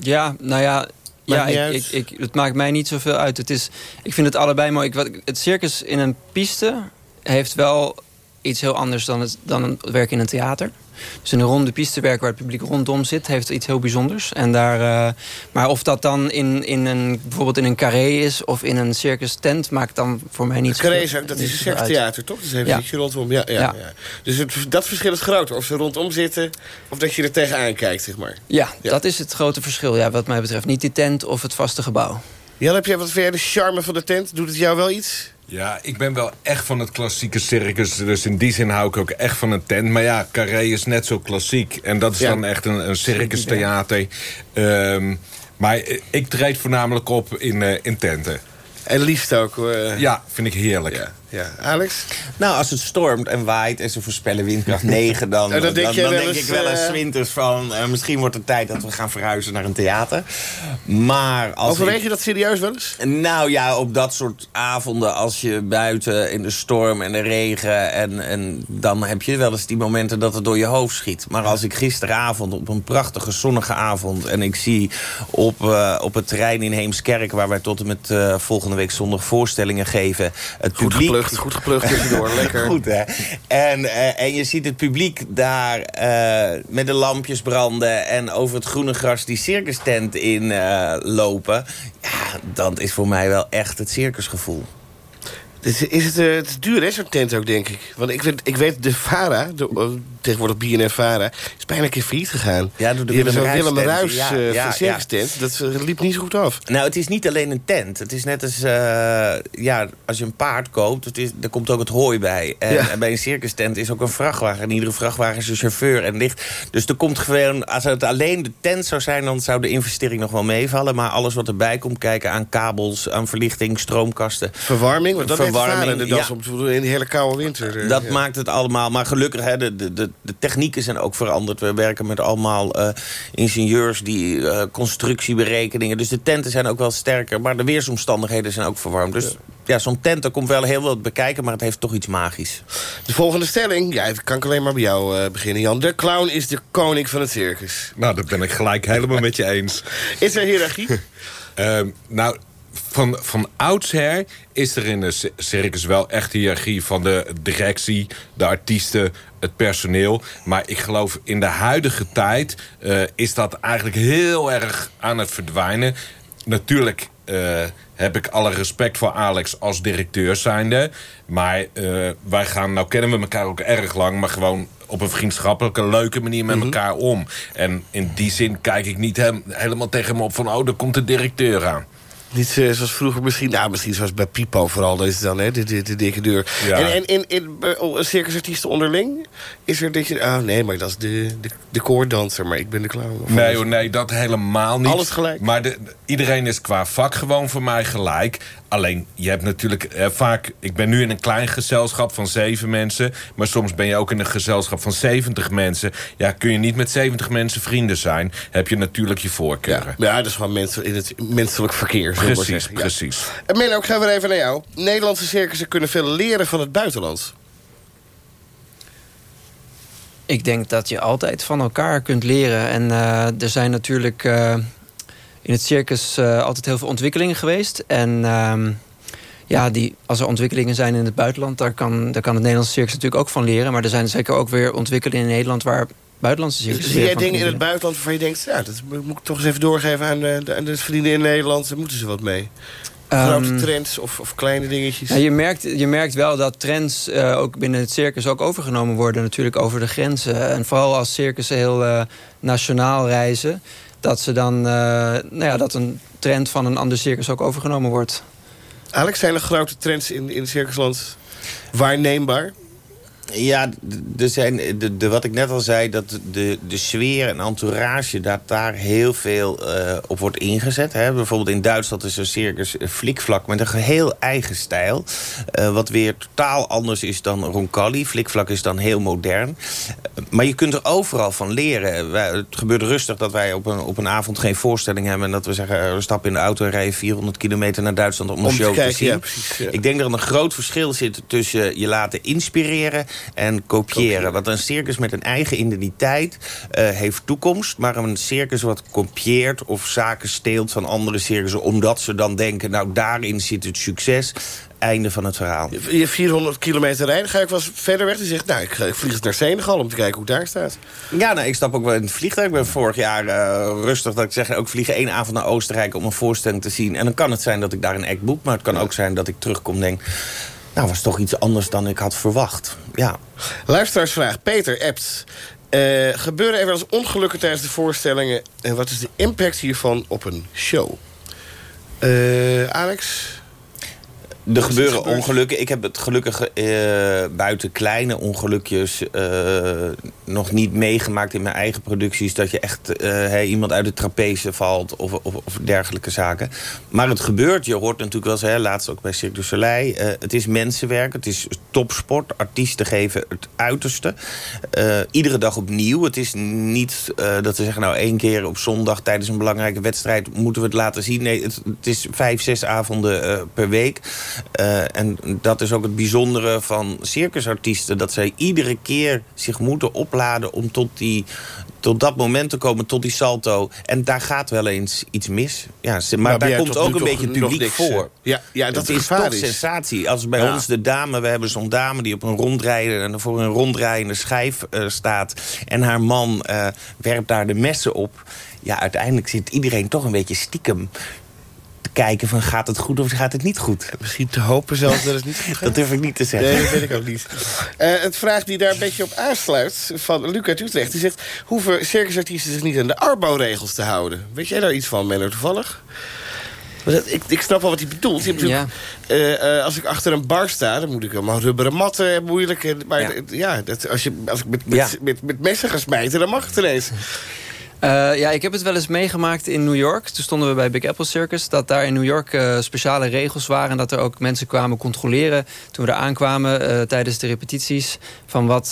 Ja, nou ja... ja, ik, ik, ik, het maakt mij niet zoveel uit. Het, is, ik vind het allebei mooi. Ik, wat, het circus in een piste heeft wel iets heel anders dan het, dan een werk in een theater. Dus een ronde pistewerk waar het publiek rondom zit... heeft iets heel bijzonders. En daar, eh, maar of dat dan in, in een, bijvoorbeeld in een carré is... of in een circus tent, maakt dan voor mij niet Carré ook, dat is een circustheater, toch? Dus even Ja. ietsje rondom. Ja, ja, ja. Ja. Dus het, dat verschil is groter. Of ze rondom zitten, of dat je er tegenaan kijkt, zeg maar. Ja, Ja. dat is het grote verschil, ja, wat mij betreft. Niet die tent of het vaste gebouw. Jan, heb jij wat verder de charme van de tent? Doet het jou wel iets? Ja, ik ben wel echt van het klassieke circus. Dus in die zin hou ik ook echt van een tent. Maar ja, Carré is net zo klassiek. En dat is Ja. dan echt een, een circustheater. Ehm, maar ik treed voornamelijk op in, eh, in tenten. En liefst ook. hoor. Ja, vind ik heerlijk. ja. Ja. Alex? Nou, als het stormt en waait en ze voorspellen windkracht 9... dan, dan dan denk ik wel eens eh, winters van... eh, misschien wordt het tijd dat we gaan verhuizen naar een theater. Maar als Overweeg ik- je dat serieus wel eens? Nou ja, op dat soort avonden als je buiten in de storm en de regen... En, en dan heb je wel eens die momenten dat het door je hoofd schiet. Maar als ik gisteravond op een prachtige zonnige avond... en ik zie op, eh, op het terrein in Heemskerk... waar wij tot en met volgende week zondag voorstellingen geven... het Goed publiek geplukt, goed geplukt tussendoor. Lekker. Goed, hè? En, eh, en je ziet het publiek daar eh, met de lampjes branden... en over het groene gras die circus tent in eh, lopen. Ja, dat is voor mij wel echt het circusgevoel. Is, is het, het is duur, hè, zo'n tent ook, denk ik. Want ik weet, ik weet de VARA, de, tegenwoordig BNF VARA... is bijna een keer failliet gegaan. Ja, door de Willem Willem Ruijs tent. eh Ja, ja, tent. Dat eh, liep niet zo goed af. Nou, het is niet alleen een tent. Het is net als, eh, ja, als je een paard koopt, het is, er komt ook het hooi bij. En, Ja. en bij een circus tent is ook een vrachtwagen. En iedere vrachtwagen is een chauffeur en licht. Dus er komt gewoon, als het alleen de tent zou zijn, dan zou de investering nog wel meevallen. Maar alles wat erbij komt, kijken aan kabels, aan verlichting, stroomkasten. Verwarming, want dat Verwarming, Verwarming, de das ja. in die hele koude winter. Dat ja. maakt het allemaal. Maar gelukkig, hè, de, de, de, de technieken zijn ook veranderd. We werken met allemaal eh, ingenieurs die eh, constructieberekeningen. Dus de tenten zijn ook wel sterker. Maar de weersomstandigheden zijn ook verwarmd. Dus ja, zo'n tent, daar komt wel heel wat bekijken. Maar het heeft toch iets magisch. De volgende stelling, ja, kan ik alleen maar bij jou eh, beginnen, Jan. De clown is de koning van het circus. Nou, dat ben ik gelijk helemaal met je eens. Is er hiërarchie? Ehm, nou, van, van oudsher is er in de ci- circus wel echt hiërarchie van de directie, de artiesten, het personeel. Maar ik geloof in de huidige tijd eh, is dat eigenlijk heel erg aan het verdwijnen. Natuurlijk eh, heb ik alle respect voor Alex als directeur zijnde. Maar eh, wij gaan, nou kennen we elkaar ook erg lang, maar gewoon op een vriendschappelijke, leuke manier met elkaar om. En in die zin kijk ik niet hem, helemaal tegen hem op van... oh, daar komt de directeur aan. Niet eh, zoals vroeger misschien. Nou, misschien zoals bij Pipo vooral. Dat is dan, hè, de, de, de dikke deur. Ja. En, en in, in, bij, oh, circusartiesten onderling? Is er dat je... Oh nee, maar dat is de, de, de koordanser. Maar ik ben de clown. Of Nee hoor, nee, dat helemaal niet. Alles gelijk? Maar de, iedereen is qua vak gewoon voor mij gelijk. Alleen, je hebt natuurlijk eh, vaak... Ik ben nu in een klein gezelschap van zeven mensen... maar soms ben je ook in een gezelschap van 70 mensen. Ja, kun je niet met 70 mensen vrienden zijn... heb je natuurlijk je Ja. voorkeuren. ja, dat is gewoon mensen, in het menselijk verkeer. Precies. Ja. precies. En Menno, ik ga weer even naar jou. Nederlandse circussen kunnen veel leren van het buitenland. Ik denk dat je altijd van elkaar kunt leren. En eh, er zijn natuurlijk eh, in het circus eh, altijd heel veel ontwikkelingen geweest. En ehm, ja, die, als er ontwikkelingen zijn in het buitenland... Daar kan, daar kan het Nederlandse circus natuurlijk ook van leren. Maar er zijn zeker ook weer ontwikkelingen in Nederland... waar buitenlandse circus Zie jij van dingen in het buitenland waarvan je denkt... Ja, dat moet ik toch eens even doorgeven aan de, de, aan de vrienden in Nederland. Daar moeten ze wat mee. Grote Ehm, trends of, of kleine dingetjes. Ja, je, merkt, je merkt wel dat trends eh, ook binnen het circus ook overgenomen worden, natuurlijk over de grenzen. En vooral als circussen heel eh, nationaal reizen, dat ze dan, eh, nou ja, dat een trend van een ander circus ook overgenomen wordt. Alex, zijn er grote trends in, in circusland waarneembaar? Ja, er zijn, de, de, wat ik net al zei, dat de, de sfeer en entourage... dat daar heel veel eh, op wordt ingezet. Hè. Bijvoorbeeld in Duitsland is er circus Flikvlak... met een geheel eigen stijl. eh, wat weer totaal anders is dan Roncalli. Flikvlak is dan heel modern. Eh, maar je kunt er overal van leren. Wij- het gebeurt rustig dat wij op een, op een avond geen voorstelling hebben... en dat we zeggen, we stappen in de auto en rijden 400 kilometer naar Duitsland... om een Om show te, kijken, zien. ja, precies, ja. Ik denk dat er een groot verschil zit tussen je laten inspireren en kopiëren. Want een circus met een eigen identiteit eh, heeft toekomst. Maar een circus wat kopieert of zaken steelt van andere circussen... omdat ze dan denken, nou daarin zit het succes. Einde van het verhaal. Je 400 kilometer rijden, ga ik wel verder weg. Die zegt, nou, ik, ik vlieg naar Senegal om te kijken hoe het daar staat. Ja, nou, ik stap ook wel in het vliegtuig. Ik ben vorig jaar eh, rustig dat ik zeg... ook vliegen één avond naar Oostenrijk om een voorstelling te zien. En dan kan het zijn dat ik daar een act boek. Maar het kan ook zijn dat ik terugkom en denk... nou, was toch iets anders dan ik had verwacht. Ja. Luisteraarsvraag, Peter Ebt. Eh, gebeuren er wel eens ongelukken tijdens de voorstellingen? En wat is de impact hiervan op een show? Eh, Alex? Er gebeuren ongelukken. Ik heb het gelukkig eh, buiten kleine ongelukjes eh, nog niet meegemaakt in mijn eigen producties. Dat je echt eh, hey, iemand uit de trapeze valt of, of, of dergelijke zaken. Maar het gebeurt. Je hoort natuurlijk wel eens, hè, laatst ook bij Cirque du Soleil. het is mensenwerk, het is topsport. Artiesten geven het uiterste. Iedere dag opnieuw. Het is niet dat ze zeggen, nou één keer op zondag tijdens een belangrijke wedstrijd moeten we het laten zien. Nee, het, het is vijf, zes avonden per week. Eh, en dat is ook het bijzondere van circusartiesten. Dat zij iedere keer zich moeten opladen om tot, die, tot dat moment te komen, tot die salto. En daar gaat wel eens iets mis. Ja, maar, daar komt ook een beetje nog publiek eh, voor. Ja, ja dat het het is toch is. sensatie. Als bij Ja. ons de dame, we hebben zo'n dame die op een rondrijden en voor een ronddraaiende schijf eh, staat. En haar man werpt daar de messen op. Ja, uiteindelijk zit iedereen toch een beetje stiekem kijken van gaat het goed of gaat het niet goed. Misschien te hopen zelfs dat het niet goed gaat. Dat durf ik niet te zeggen. Nee, dat weet ik ook niet. Eh, het vraag die daar een beetje op aansluit van Luc uit Utrecht. Die zegt, hoeven circusartiesten zich niet aan de arbouwregels te houden? Weet jij daar iets van, Menno, toevallig? Ik, ik snap wel wat hij bedoelt. Je hebt natuurlijk, eh, eh, als ik achter een bar sta, dan moet ik allemaal rubberen matten. en Moeilijk. Maar Ja. ja, ja dat, als, je, als ik met, met, Ja. met, met messen ga smijten, dan mag het ineens. Eh, ja, ik heb het wel eens meegemaakt in New York. Toen stonden we bij Big Apple Circus. Dat daar in New York eh, speciale regels waren. En dat er ook mensen kwamen controleren. Toen we er aankwamen eh, tijdens de repetities. Van wat,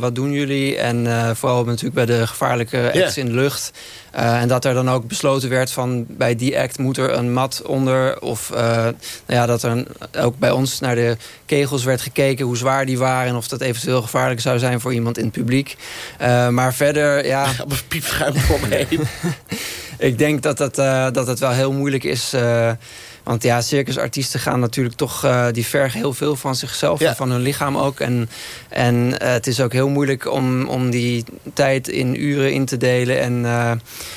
wat doen jullie? En vooral natuurlijk bij de gevaarlijke acts in de lucht. Eh, en dat er dan ook besloten werd van bij die act moet er een mat onder. Of eh, nou ja, dat er een- ook bij ons naar de kegels werd gekeken hoe zwaar die waren. En of dat eventueel gevaarlijk zou zijn voor iemand in het publiek. Eh, maar verder, ja, Allemaal piepschuim omheen. ik denk dat eh, dat het wel heel moeilijk is. Want ja, circusartiesten gaan natuurlijk toch... eh, die vergen heel veel van zichzelf Ja. en van hun lichaam ook. En, en eh, het is ook heel moeilijk om, om die tijd in uren in te delen. En eh,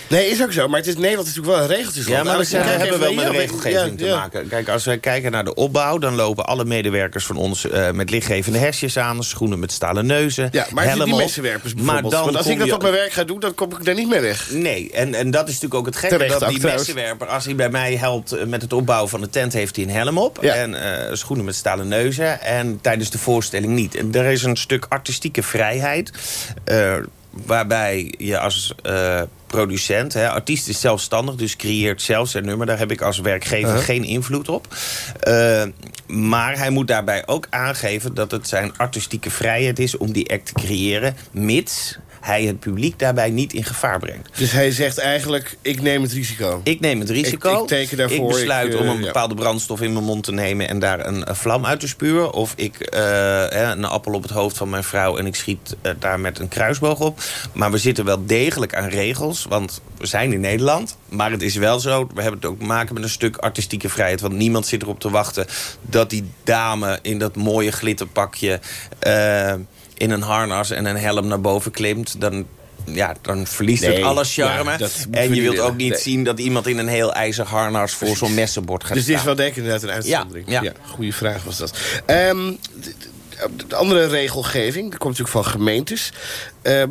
Nee, is ook zo. Maar het is Nederland is natuurlijk wel een regeltje. Ja, maar we we hebben wel met regelgeving te maken. Kijk, als we kijken naar de opbouw... dan lopen alle medewerkers van ons eh, met lichtgevende hesjes aan... schoenen met stalen neuzen, Ja, maar die messenwerpers Maar bijvoorbeeld. dan Want als ik dat je- op mijn werk ga doen, dan kom ik daar niet meer weg. Nee, en, en dat is natuurlijk ook het gekke. Terecht dat ook, die messenwerper, als hij bij mij helpt met het opbouwen van de tent... heeft hij een helm op Ja. en eh, schoenen met stalen neuzen. En tijdens de voorstelling niet. En er is een stuk artistieke vrijheid... eh, waarbij je als eh, producent... Hè, artiest is zelfstandig, dus creëert zelf zijn nummer. Daar heb ik als werkgever Uh-huh. geen invloed op. Maar hij moet daarbij ook aangeven dat het zijn artistieke vrijheid is... om die act te creëren, mits hij het publiek daarbij niet in gevaar brengt. Dus hij zegt eigenlijk, ik neem het risico. Ik neem het risico. Ik- ik teken daarvoor, Ik besluit ik, eh, om een bepaalde brandstof in mijn mond te nemen... en daar een, een vlam uit te spuren. Of ik eh, een appel op het hoofd van mijn vrouw... en ik schiet eh, daar met een kruisboog op. Maar we zitten wel degelijk aan regels. Want we zijn in Nederland. Maar het is wel zo, we hebben het ook maken met een stuk artistieke vrijheid. Want niemand zit erop te wachten dat die dame in dat mooie glitterpakje... in een harnas en een helm naar boven klimt... dan ja, dan verliest Nee, het alle charme. ja, en je wilt ook niet Nee. zien dat iemand in een heel ijzer harnas... voor zo'n messenbord gaat Dus dit is wel denk ik inderdaad een uitzondering. Ja, ja. goede vraag was dat. Ehm, de andere regelgeving, dat komt natuurlijk van gemeentes. Ehm,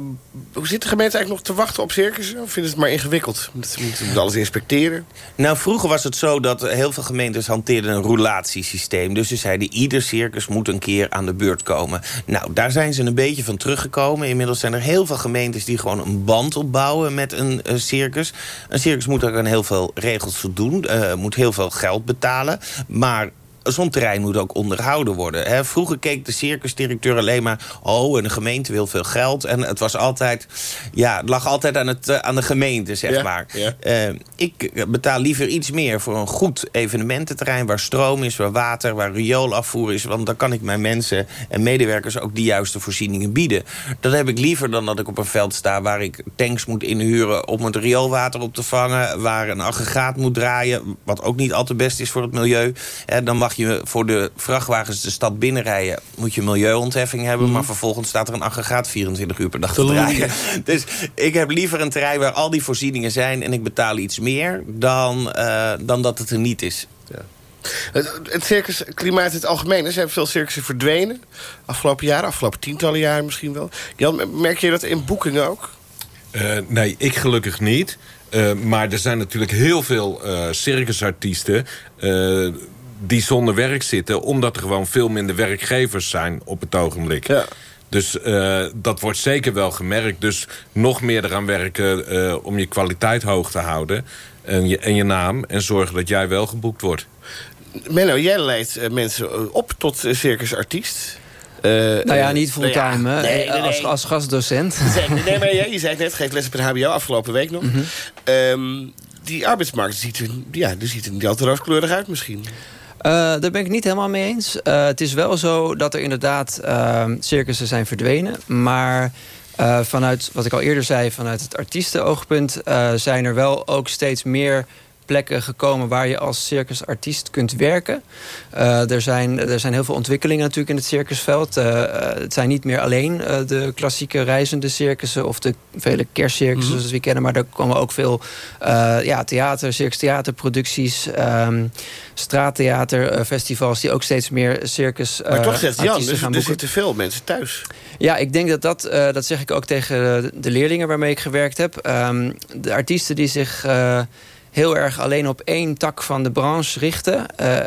hoe zit de gemeente eigenlijk nog te wachten op circussen? Of vinden ze het maar ingewikkeld? Ze moeten alles inspecteren. Nou, vroeger was het zo dat heel veel gemeentes hanteerden een roulatiesysteem. Dus ze zeiden, ieder circus moet een keer aan de beurt komen. Nou, daar zijn ze een beetje van teruggekomen. Inmiddels zijn er heel veel gemeentes die gewoon een band opbouwen met een uh, circus. Een circus moet ook aan heel veel regels voldoen. Uh, moet heel veel geld betalen. Maar zo'n terrein moet ook onderhouden worden. Hè. Vroeger keek de circusdirecteur alleen maar... oh, en de gemeente wil veel geld. En het was altijd... ja, het lag altijd aan, het, uh, aan de gemeente, zeg Ja, maar. ja. Uh, ik betaal liever iets meer voor een goed evenemententerrein... waar stroom is, waar water, waar rioolafvoer is. Want dan kan ik mijn mensen en medewerkers... ook die juiste voorzieningen bieden. Dat heb ik liever dan dat ik op een veld sta... waar ik tanks moet inhuren om het rioolwater op te vangen... waar een aggregaat moet draaien... wat ook niet al te best is voor het milieu. Hè, dan mag je voor de vrachtwagens de stad binnenrijden... moet je milieuontheffing hebben... maar vervolgens staat er een aggregaat 24 uur per dag te draaien. Dus ik heb liever een terrein waar al die voorzieningen zijn... en ik betaal iets meer dan, uh, dan dat het er niet is. Het, het circusklimaat in het algemeen. Er zijn veel circussen verdwenen. Afgelopen jaren, afgelopen tientallen jaren misschien wel. Jan, merk je dat in boekingen ook? Uh, nee, ik gelukkig niet. Uh, maar er zijn natuurlijk heel veel uh, circusartiesten die zonder werk zitten... omdat er gewoon veel minder werkgevers zijn op het ogenblik. Ja. Dus uh, dat wordt zeker wel gemerkt. Dus nog meer eraan werken uh, om je kwaliteit hoog te houden. En je, en je naam. En zorgen dat jij wel geboekt wordt. Menno, jij leidt uh, mensen op tot circusartiest. Uh, nou ja, niet fulltime, nou ja, nee, nee, nee, als, als gastdocent. Nee, maar je, je zei het net, geeft les op het hbo afgelopen week nog. Mm -hmm. um, die arbeidsmarkt ziet er, ja, die ziet er niet altijd rooskleurig uit misschien. Uh, daar ben ik niet helemaal mee eens. Uh, het is wel zo dat er inderdaad uh, circussen zijn verdwenen. Maar vanuit, wat ik al eerder zei, vanuit het artiestenoogpunt... zijn er wel ook steeds meer plekken gekomen waar je als circusartiest kunt werken. Uh, er, zijn, er zijn heel veel ontwikkelingen natuurlijk in het circusveld. Uh, het zijn niet meer alleen de klassieke reizende circussen... of de vele kerstcircussen mm -hmm. zoals we kennen... maar er komen ook veel ja, theater, circus-theaterproducties... Um, straattheaterfestivals die ook steeds meer circus Maar toch zegt Jan, dus, er zitten veel mensen thuis. Ja, ik denk dat dat, dat zeg ik ook tegen de leerlingen waarmee ik gewerkt heb. Um, de artiesten die zich uh, heel erg alleen op één tak van de branche richten... Uh,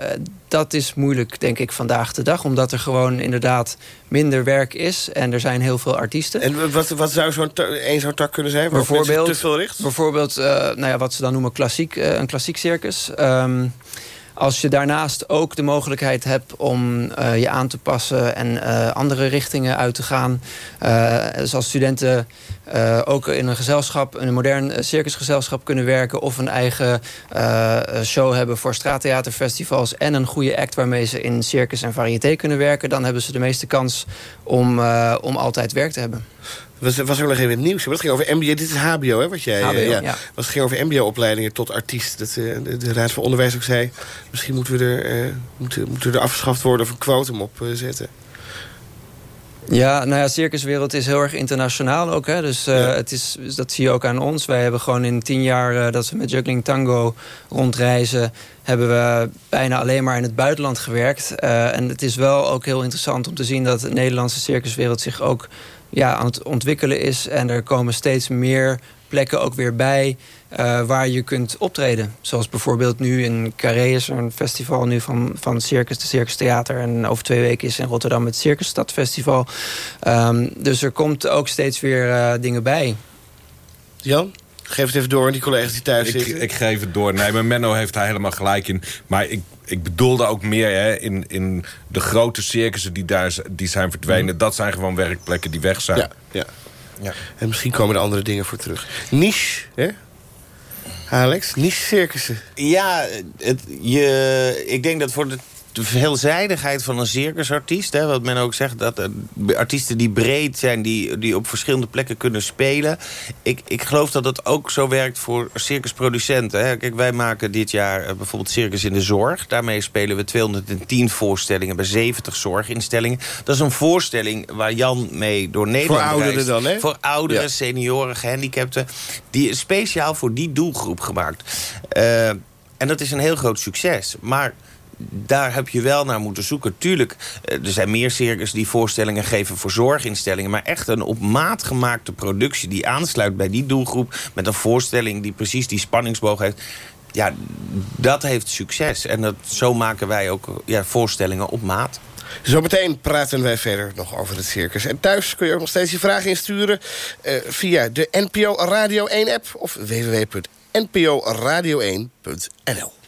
dat is moeilijk, denk ik, vandaag de dag. Omdat er gewoon inderdaad minder werk is. En er zijn heel veel artiesten. En wat, wat zou zo'n één zo'n tak kunnen zijn? Bijvoorbeeld, te veel richt? bijvoorbeeld nou ja, wat ze dan noemen klassiek, een klassiek circus... Um, als je daarnaast ook de mogelijkheid hebt om uh, je aan te passen... en uh, andere richtingen uit te gaan. Uh, dus als studenten ook in een gezelschap, een modern circusgezelschap kunnen werken... of een eigen show hebben voor straattheaterfestivals... en een goede act waarmee ze in circus en variété kunnen werken... dan hebben ze de meeste kans om, om altijd werk te hebben. Was, was er nog even in het nieuws. Maar het ging over MBO. Dit is HBO, hè? Wat jij, HBO, ja. ja. Was ging over MBO-opleidingen tot artiest. Dat uh, de, de, Raad van Onderwijs ook zei. Misschien moeten we er, uh, moeten, moeten er afgeschaft worden of een quotum op uh, zetten. Ja, nou ja, circuswereld is heel erg internationaal ook. Hè? Dus uh, ja. het is, dat zie je ook aan ons. Wij hebben gewoon in tien jaar uh, dat we met Juggling Tango rondreizen... hebben we bijna alleen maar in het buitenland gewerkt. Uh, en het is wel ook heel interessant om te zien... dat de Nederlandse circuswereld zich ook ja, aan het ontwikkelen is. En er komen steeds meer plekken ook weer bij uh, waar je kunt optreden. Zoals bijvoorbeeld nu in Carré is er een festival nu van, van Circus, de Circus Theater. En over twee weken is in Rotterdam het Circusstadfestival. Um, dus er komt ook steeds weer uh, dingen bij. Jan? Geef het even door aan die collega's die thuis ik, zitten. Ik geef het door. Nee, maar Menno heeft daar helemaal gelijk in. Maar ik, ik bedoelde ook meer hè, in, in de grote circussen die daar die zijn verdwenen. Mm. Dat zijn gewoon werkplekken die weg zijn. Ja, ja. ja. En misschien komen er andere dingen voor terug. Niche, hè? Alex, niche circussen. Ja, het, je, ik denk dat voor de de veelzijdigheid van een circusartiest. Hè, wat men ook zegt, dat uh, artiesten die breed zijn... Die, die op verschillende plekken kunnen spelen. Ik, ik geloof dat dat ook zo werkt voor circusproducenten. Hè. Kijk, wij maken dit jaar uh, bijvoorbeeld Circus in de Zorg. Daarmee spelen we 210 voorstellingen bij 70 zorginstellingen. Dat is een voorstelling waar Jan mee door Nederland Voor ouderen reist. dan, hè? Voor ouderen, ja. senioren, gehandicapten. Die is speciaal voor die doelgroep gemaakt. Uh, en dat is een heel groot succes. Maar daar heb je wel naar moeten zoeken. Tuurlijk, er zijn meer circus die voorstellingen geven voor zorginstellingen... maar echt een op maat gemaakte productie die aansluit bij die doelgroep... met een voorstelling die precies die spanningsboog heeft ja, dat heeft succes. En dat, zo maken wij ook ja, voorstellingen op maat. Zometeen praten wij verder nog over het circus. En thuis kun je ook nog steeds je vragen insturen... Uh, via de NPO Radio 1-app of www.nporadio1.nl.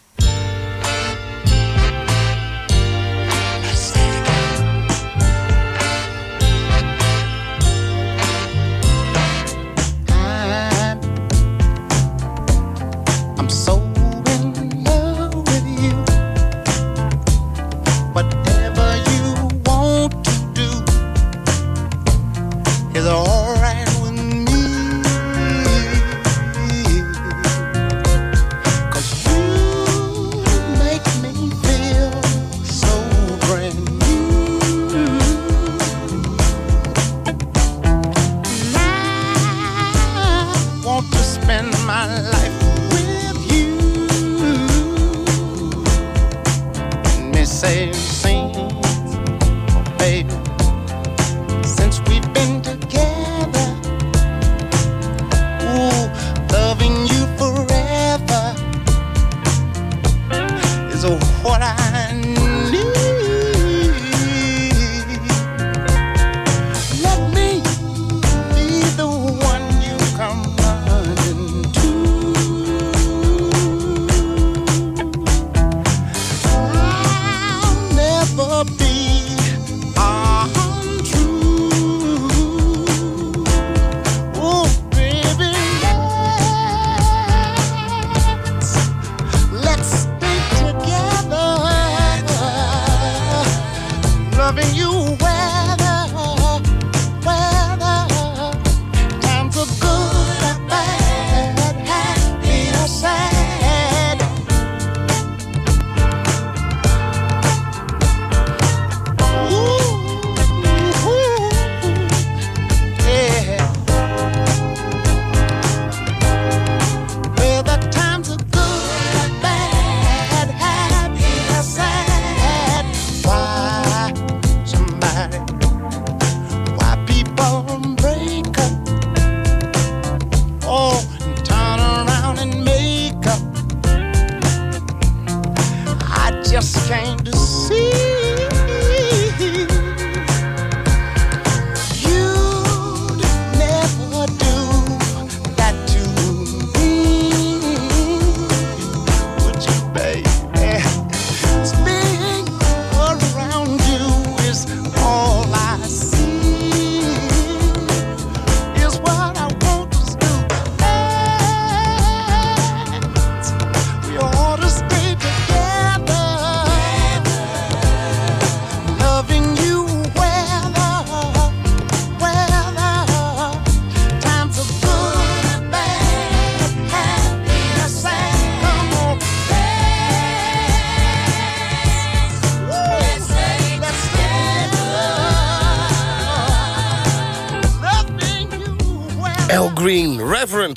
just can't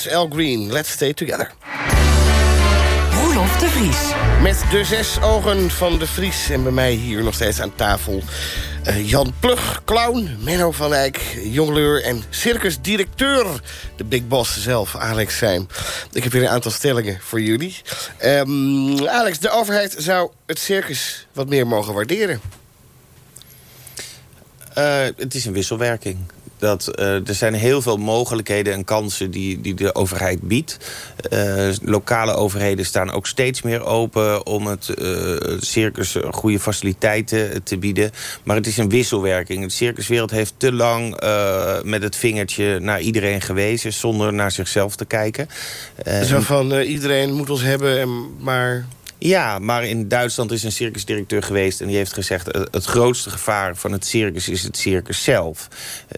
Al Green. Let's stay together. Roelof de Vries. Met de zes ogen van de Vries. En bij mij hier nog steeds aan tafel... Uh, Jan Plug, clown, Menno van Eyck, jongleur en circusdirecteur. De big boss zelf, Alex zijn. Ik heb weer een aantal stellingen voor jullie. Um, Alex, de overheid zou het circus wat meer mogen waarderen. Uh, het is een wisselwerking. Dat, uh, er zijn heel veel mogelijkheden en kansen die, die de overheid biedt. Uh, lokale overheden staan ook steeds meer open om het uh, circus goede faciliteiten te bieden. Maar het is een wisselwerking. De circuswereld heeft te lang met het vingertje naar iedereen gewezen... zonder naar zichzelf te kijken. Zo van iedereen moet ons hebben, en maar ja, maar in Duitsland is een circusdirecteur geweest... en die heeft gezegd... Eh, het grootste gevaar van het circus is het circus zelf.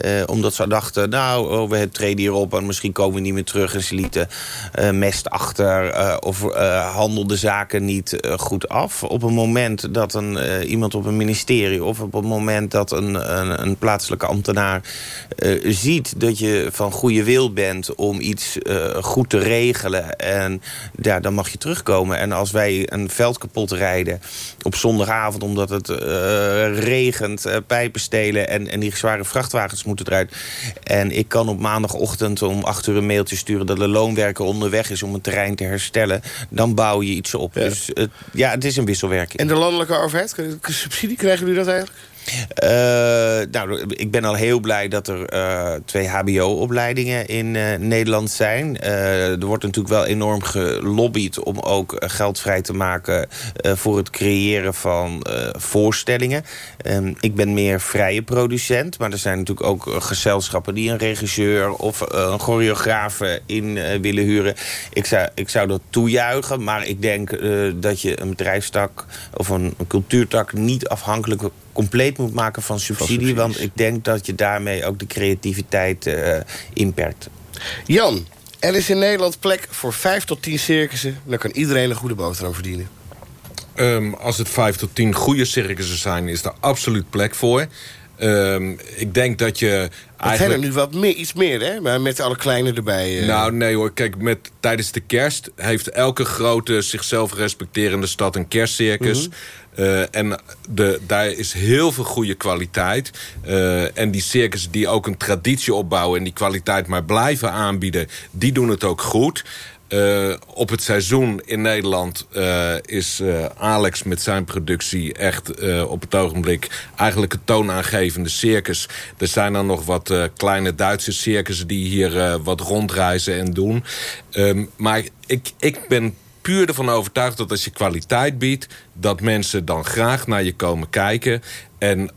Uh, omdat ze dachten, nou, oh, we treden hierop... en misschien komen we niet meer terug. En ze lieten uh, mest achter uh, of handelden zaken niet goed af. Op een moment dat een, iemand op een ministerie... of op het moment dat een, een, een plaatselijke ambtenaar ziet... dat je van goede wil bent om iets goed te regelen... en ja, dan mag je terugkomen. En als wij een veld kapot rijden op zondagavond... omdat het eh, regent, uh, pijpen stelen en, en die zware vrachtwagens moeten eruit. En ik kan op maandagochtend om acht uur een mailtje sturen... dat de loonwerker onderweg is om het terrein te herstellen. Dan bouw je iets op. Dus het, ja, het is een wisselwerking. En de landelijke overheid, subsidie krijgen jullie dat eigenlijk? Uh, nou, ik ben al heel blij dat er uh, twee hbo-opleidingen in uh, Nederland zijn. er wordt natuurlijk wel enorm gelobbyd om ook geld vrij te maken... voor het creëren van voorstellingen. Um, ik ben meer vrije producent. Maar er zijn natuurlijk ook gezelschappen die een regisseur... of een choreograaf in willen huren. Ik zou, ik zou dat toejuichen. Maar ik denk dat je een bedrijfstak of een, een cultuurtak... niet afhankelijk compleet moet maken van subsidie. Want ik denk dat je daarmee ook de creativiteit uh, inperkt. Jan, er is in Nederland plek voor vijf tot tien circussen. Dan kan iedereen een goede boterham verdienen. Um, als het vijf tot tien goede circussen zijn, is er absoluut plek voor. Um, ik denk dat je eigenlijk... Het zijn er nu wat meer, iets meer, hè? Maar met alle kleine erbij. Uh... Nou, nee hoor. Kijk, met, tijdens de kerst heeft elke grote zichzelf respecterende stad een kerstcircus. Mm -hmm. Uh, en de, daar is heel veel goede kwaliteit. Uh, en die circus die ook een traditie opbouwen... en die kwaliteit maar blijven aanbieden... die doen het ook goed. Uh, op het seizoen in Nederland uh, is uh, Alex met zijn productie echt op het ogenblik eigenlijk een toonaangevende circus. Er zijn dan nog wat kleine Duitse circussen die hier wat rondreizen en doen. Um, maar ik, ik ben puur ervan overtuigd dat als je kwaliteit biedt... dat mensen dan graag naar je komen kijken. En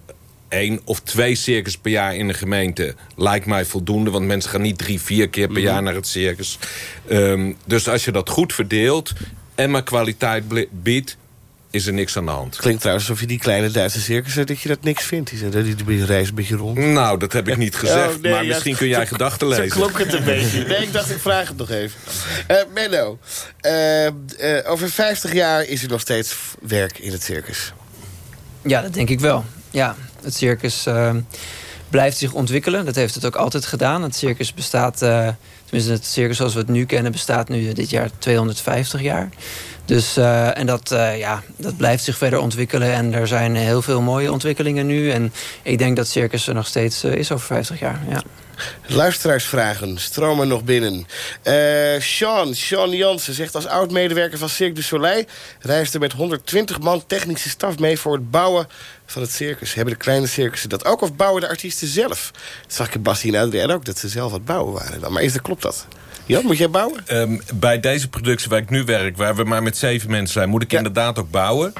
één of twee circus per jaar in de gemeente lijkt mij voldoende. Want mensen gaan niet drie, vier keer per jaar naar het circus. Um, dus als je dat goed verdeelt en maar kwaliteit biedt is er niks aan de hand. Klinkt trouwens alsof je die kleine Duitse circussen... dat je dat niks vindt. Die, die, die reis een beetje rond. Nou, dat heb ik niet gezegd. Oh, nee, maar misschien kun jij gedachten lezen. Zo klopt het een beetje. Nee, ik dacht, ik vraag het nog even. Uh, Menno, uh, uh, over 50 jaar is er nog steeds werk in het circus. Ja, dat denk ik wel. Ja, het circus blijft zich ontwikkelen. Dat heeft het ook altijd gedaan. Het circus bestaat... tenminste, het circus zoals we het nu kennen... bestaat nu dit jaar 250 jaar. Dus, uh, en dat, uh, ja, dat blijft zich verder ontwikkelen. En er zijn heel veel mooie ontwikkelingen nu. En ik denk dat Circus er nog steeds uh, is over 50 jaar. Ja. Luisteraarsvragen stromen nog binnen. Sean, Sean Jansen zegt... als oud-medewerker van Cirque du Soleil... reisde met 120 man technische staf mee... voor het bouwen van het circus. Hebben de kleine circussen dat ook? Of bouwen de artiesten zelf? Dat zag ik Bastien en Adriaan ook, dat ze zelf het bouwen waren. Dan. Maar is dat, klopt dat? Ja, moet jij bouwen? Um, bij deze productie waar ik nu werk, waar we maar met zeven mensen zijn... moet ik ja. inderdaad ook bouwen.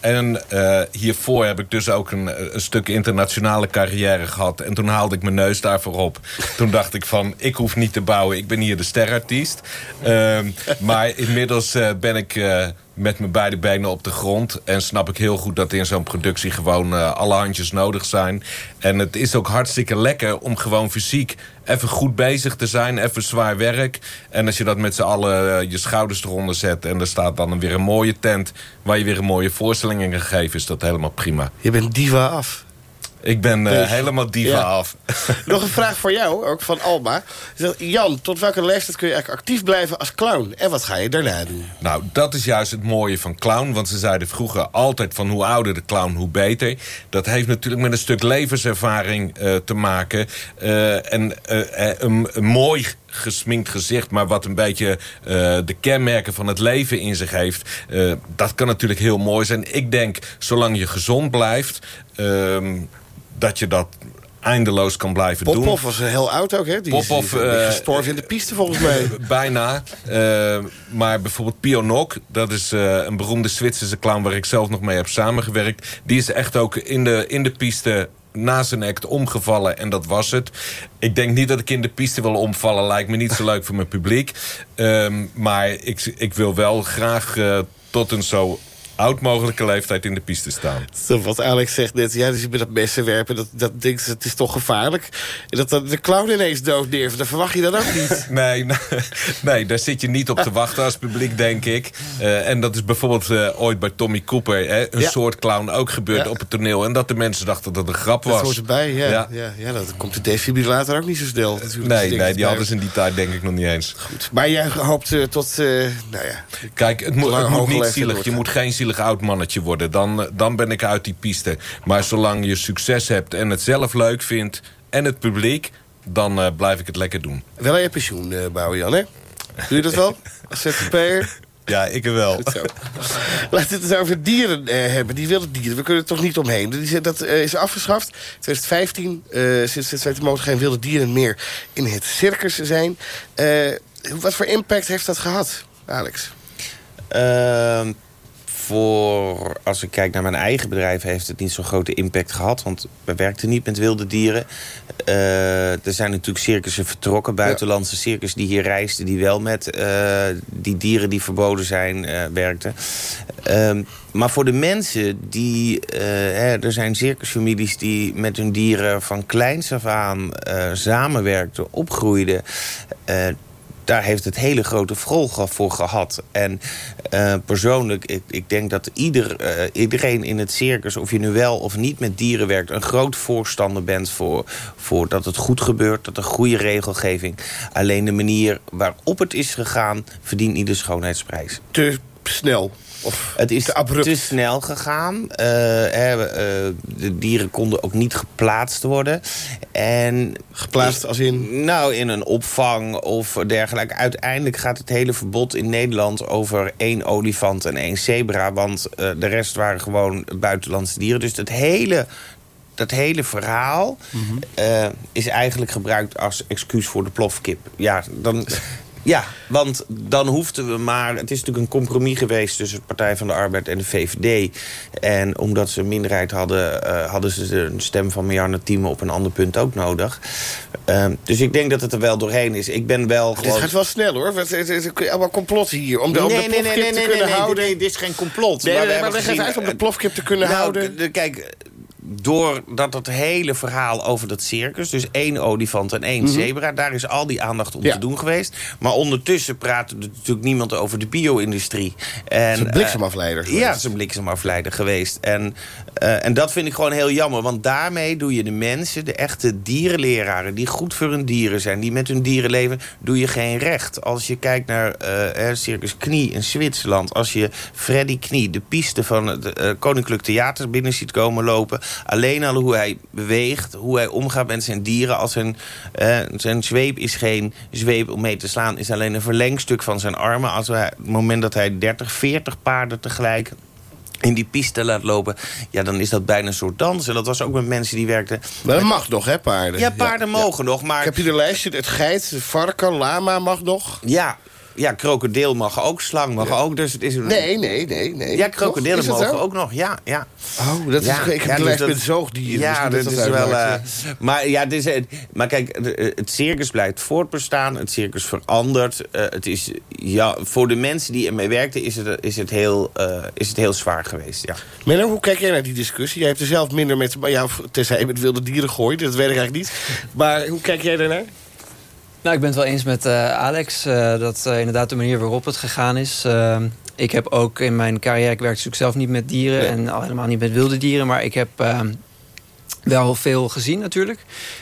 En uh, hiervoor heb ik dus ook een, een, stuk internationale carrière gehad. En toen haalde ik mijn neus daarvoor op. toen dacht ik van, ik hoef niet te bouwen, ik ben hier de sterartiest. Uh, maar inmiddels uh, ben ik uh, met mijn beide benen op de grond. En snap ik heel goed dat in zo'n productie gewoon uh, alle handjes nodig zijn. En het is ook hartstikke lekker om gewoon fysiek even goed bezig te zijn. Even zwaar werk. En als je dat met z'n allen uh, je schouders eronder zet... en er staat dan weer een mooie tent... waar je weer een mooie voorstelling in kan geven... is dat helemaal prima. Je bent diva af. Ik ben uh, dus, helemaal diva ja. af. Nog een vraag voor jou, ook van Alma. Jan, tot welke leeftijd kun je eigenlijk actief blijven als clown? En wat ga je daarna doen? Nou, dat is juist het mooie van clown. Want ze zeiden vroeger altijd van hoe ouder de clown, hoe beter. Dat heeft natuurlijk met een stuk levenservaring uh, te maken. Uh, en een, een mooi gesminkt gezicht... maar wat een beetje uh, de kenmerken van het leven in zich heeft... Uh, dat kan natuurlijk heel mooi zijn. Ik denk, zolang je gezond blijft... Uh, dat je dat eindeloos kan blijven Popov doen. Popov was heel oud ook, hè? Die Popov, is, die gestorven in de piste, volgens mij. Bijna. Uh, maar bijvoorbeeld Pio Nok, dat is uh, een beroemde Zwitserse clown... waar ik zelf nog mee heb samengewerkt. Die is echt ook in de, in de piste na zijn act omgevallen en dat was het. Ik denk niet dat ik in de piste wil omvallen. Lijkt me niet zo leuk voor mijn publiek. Um, maar ik, ik wil wel graag tot een zo oud mogelijke leeftijd in de piste staan. Wat Alex zegt net, ja, dus je met dat messen werpen, dat, dat denkt ze, het is toch gevaarlijk. En dat de clown ineens dood neer, dat verwacht je dan ook niet. Nee, nee, nee, daar zit je niet op te wachten als publiek, denk ik. Eh, en dat is bijvoorbeeld eh, ooit bij Tommy Cooper... Hè, een Ja. soort clown ook gebeurd Ja. op het toneel. En dat de mensen dachten dat het een grap Dat was. hoort erbij, ja. Ja. ja. Ja, dat komt de defibrillator ook niet zo snel. natuurlijk. Nee, nee, die dat- hadden ze in die tijd denk ik nog niet eens. Goed. Maar jij hoopt eh, tot, nou ja... Kijk, het moet, Lang het moet niet zielig. wordt, Je moet geen zielig oud mannetje worden. Dan, eh, dan ben ik uit die piste. Maar zolang je succes hebt en het zelf leuk vindt... en het publiek, dan eh, blijf ik het lekker doen. Wel aan je pensioen eh, bouwen, Jan, hè? Doe je dat wel? Als ZZP'er? Ja, ik wel. Goed zo. Laten we het eens over dieren eh, hebben. Die wilde dieren. We kunnen er toch niet omheen. Die, dat eh, is afgeschaft. 2015. eh sinds 2015 mogen geen wilde dieren meer in het circus zijn. Eh, wat voor impact heeft dat gehad, Alex? Ehm, voor, als ik kijk naar mijn eigen bedrijf, heeft het niet zo'n grote impact gehad. Want we werkten niet met wilde dieren. Eh, er zijn natuurlijk circussen vertrokken, buitenlandse circus die hier reisden, die wel met eh, die dieren die verboden zijn, eh, werkten. Ehm, maar voor de mensen die. hè, er zijn circusfamilies die met hun dieren van kleins af aan samenwerkten, opgroeiden. Daar heeft het hele grote vervolg voor gehad. En eh, persoonlijk, ik, ik denk dat ieder, eh, iedereen in het circus... of je nu wel of niet met dieren werkt... een groot voorstander bent voor, voor dat het goed gebeurt... dat er goede regelgeving. Alleen de manier waarop het is gegaan... verdient niet de schoonheidsprijs. Te snel. Of Het is te snel gegaan. Eh, eh, de dieren konden ook niet geplaatst worden. En Geplaatst als in... nou, in een opvang of dergelijke. Uiteindelijk gaat het hele verbod in Nederland over één olifant en één zebra. Want eh, de rest waren gewoon buitenlandse dieren. Dus dat hele, dat hele verhaal eh, is eigenlijk gebruikt als excuus voor de plofkip. Ja, dan... Ja, want dan hoefden we maar... Het is natuurlijk een compromis geweest tussen de Partij van de Arbeid en de VVD. En omdat ze een minderheid hadden... eh, hadden ze de stem van Marianne Thieme op een ander punt ook nodig. Ehm, dus ik denk dat het er wel doorheen is. Ik ben wel Dit gewoon... gaat wel snel, hoor. Het is- het is allemaal complot hier. Om de, om de nee, nee, nee, nee, te nee, kunnen nee, houden. nee, dit is geen complot. Nee, we nee, maar hebben gezien- uit om de plofkip te kunnen nou, houden. de- Kijk, doordat het hele verhaal over dat circus... dus één olifant en één zebra... daar is al die aandacht om Mhm. Ja. te doen geweest. Maar ondertussen praat er natuurlijk niemand over de bio-industrie. Is een bliksemafleider eh, geweest. ja, het is een bliksemafleider geweest. En, eh, en dat vind ik gewoon heel jammer. Want daarmee doe je de mensen, de echte dierenleraren... die goed voor hun dieren zijn, die met hun dieren leven... doe je geen recht. Als je kijkt naar eh, eh, Circus Knie in Zwitserland... als je Freddy Knie, de piste van het eh, Koninklijk Theater... binnen ziet komen lopen... alleen al hoe hij beweegt, hoe hij omgaat met zijn dieren... als zijn, eh, zijn zweep is geen zweep om mee te slaan... is alleen een verlengstuk van zijn armen. Als hij, het moment dat hij 30, 40 paarden tegelijk in die piste laat lopen... ja, dan is dat bijna een soort dansen. Dat was ook met mensen die werkten... Maar dat mag nog, hè, paarden? Ja, paarden mogen nog, maar... Ik heb hier een lijstje. Het geit, de varken, lama mag nog. Ja, ja, krokodil mag ook, slang mag ook. Dus het is een... Nee, nee, nee. nee. Ja, krokodillen mogen zo? ook nog, ja. ja. Oh, dat is, Ja, ik heb ja, dus met zoogdieren. Ja, dus dat dat is wel... eh, maar ja, het is, eh, maar kijk, de- het circus blijft voortbestaan. Het circus verandert. Eh, het is, ja, voor de mensen die ermee werkten is het, is het, heel, eh, is het heel zwaar geweest, ja. Menno, hoe kijk jij naar die discussie? Jij hebt er zelf minder met... maar Ja, tenzij je met wilde dieren gooit, dat weet ik eigenlijk niet. Maar hoe kijk jij daarnaar? Nou, ik ben het wel eens met eh, Alex. eh, dat eh, inderdaad de manier waarop het gegaan is. Ik heb ook in mijn carrière... Ik werk natuurlijk zelf niet met dieren. En al helemaal niet met wilde dieren. Maar ik heb wel veel gezien natuurlijk.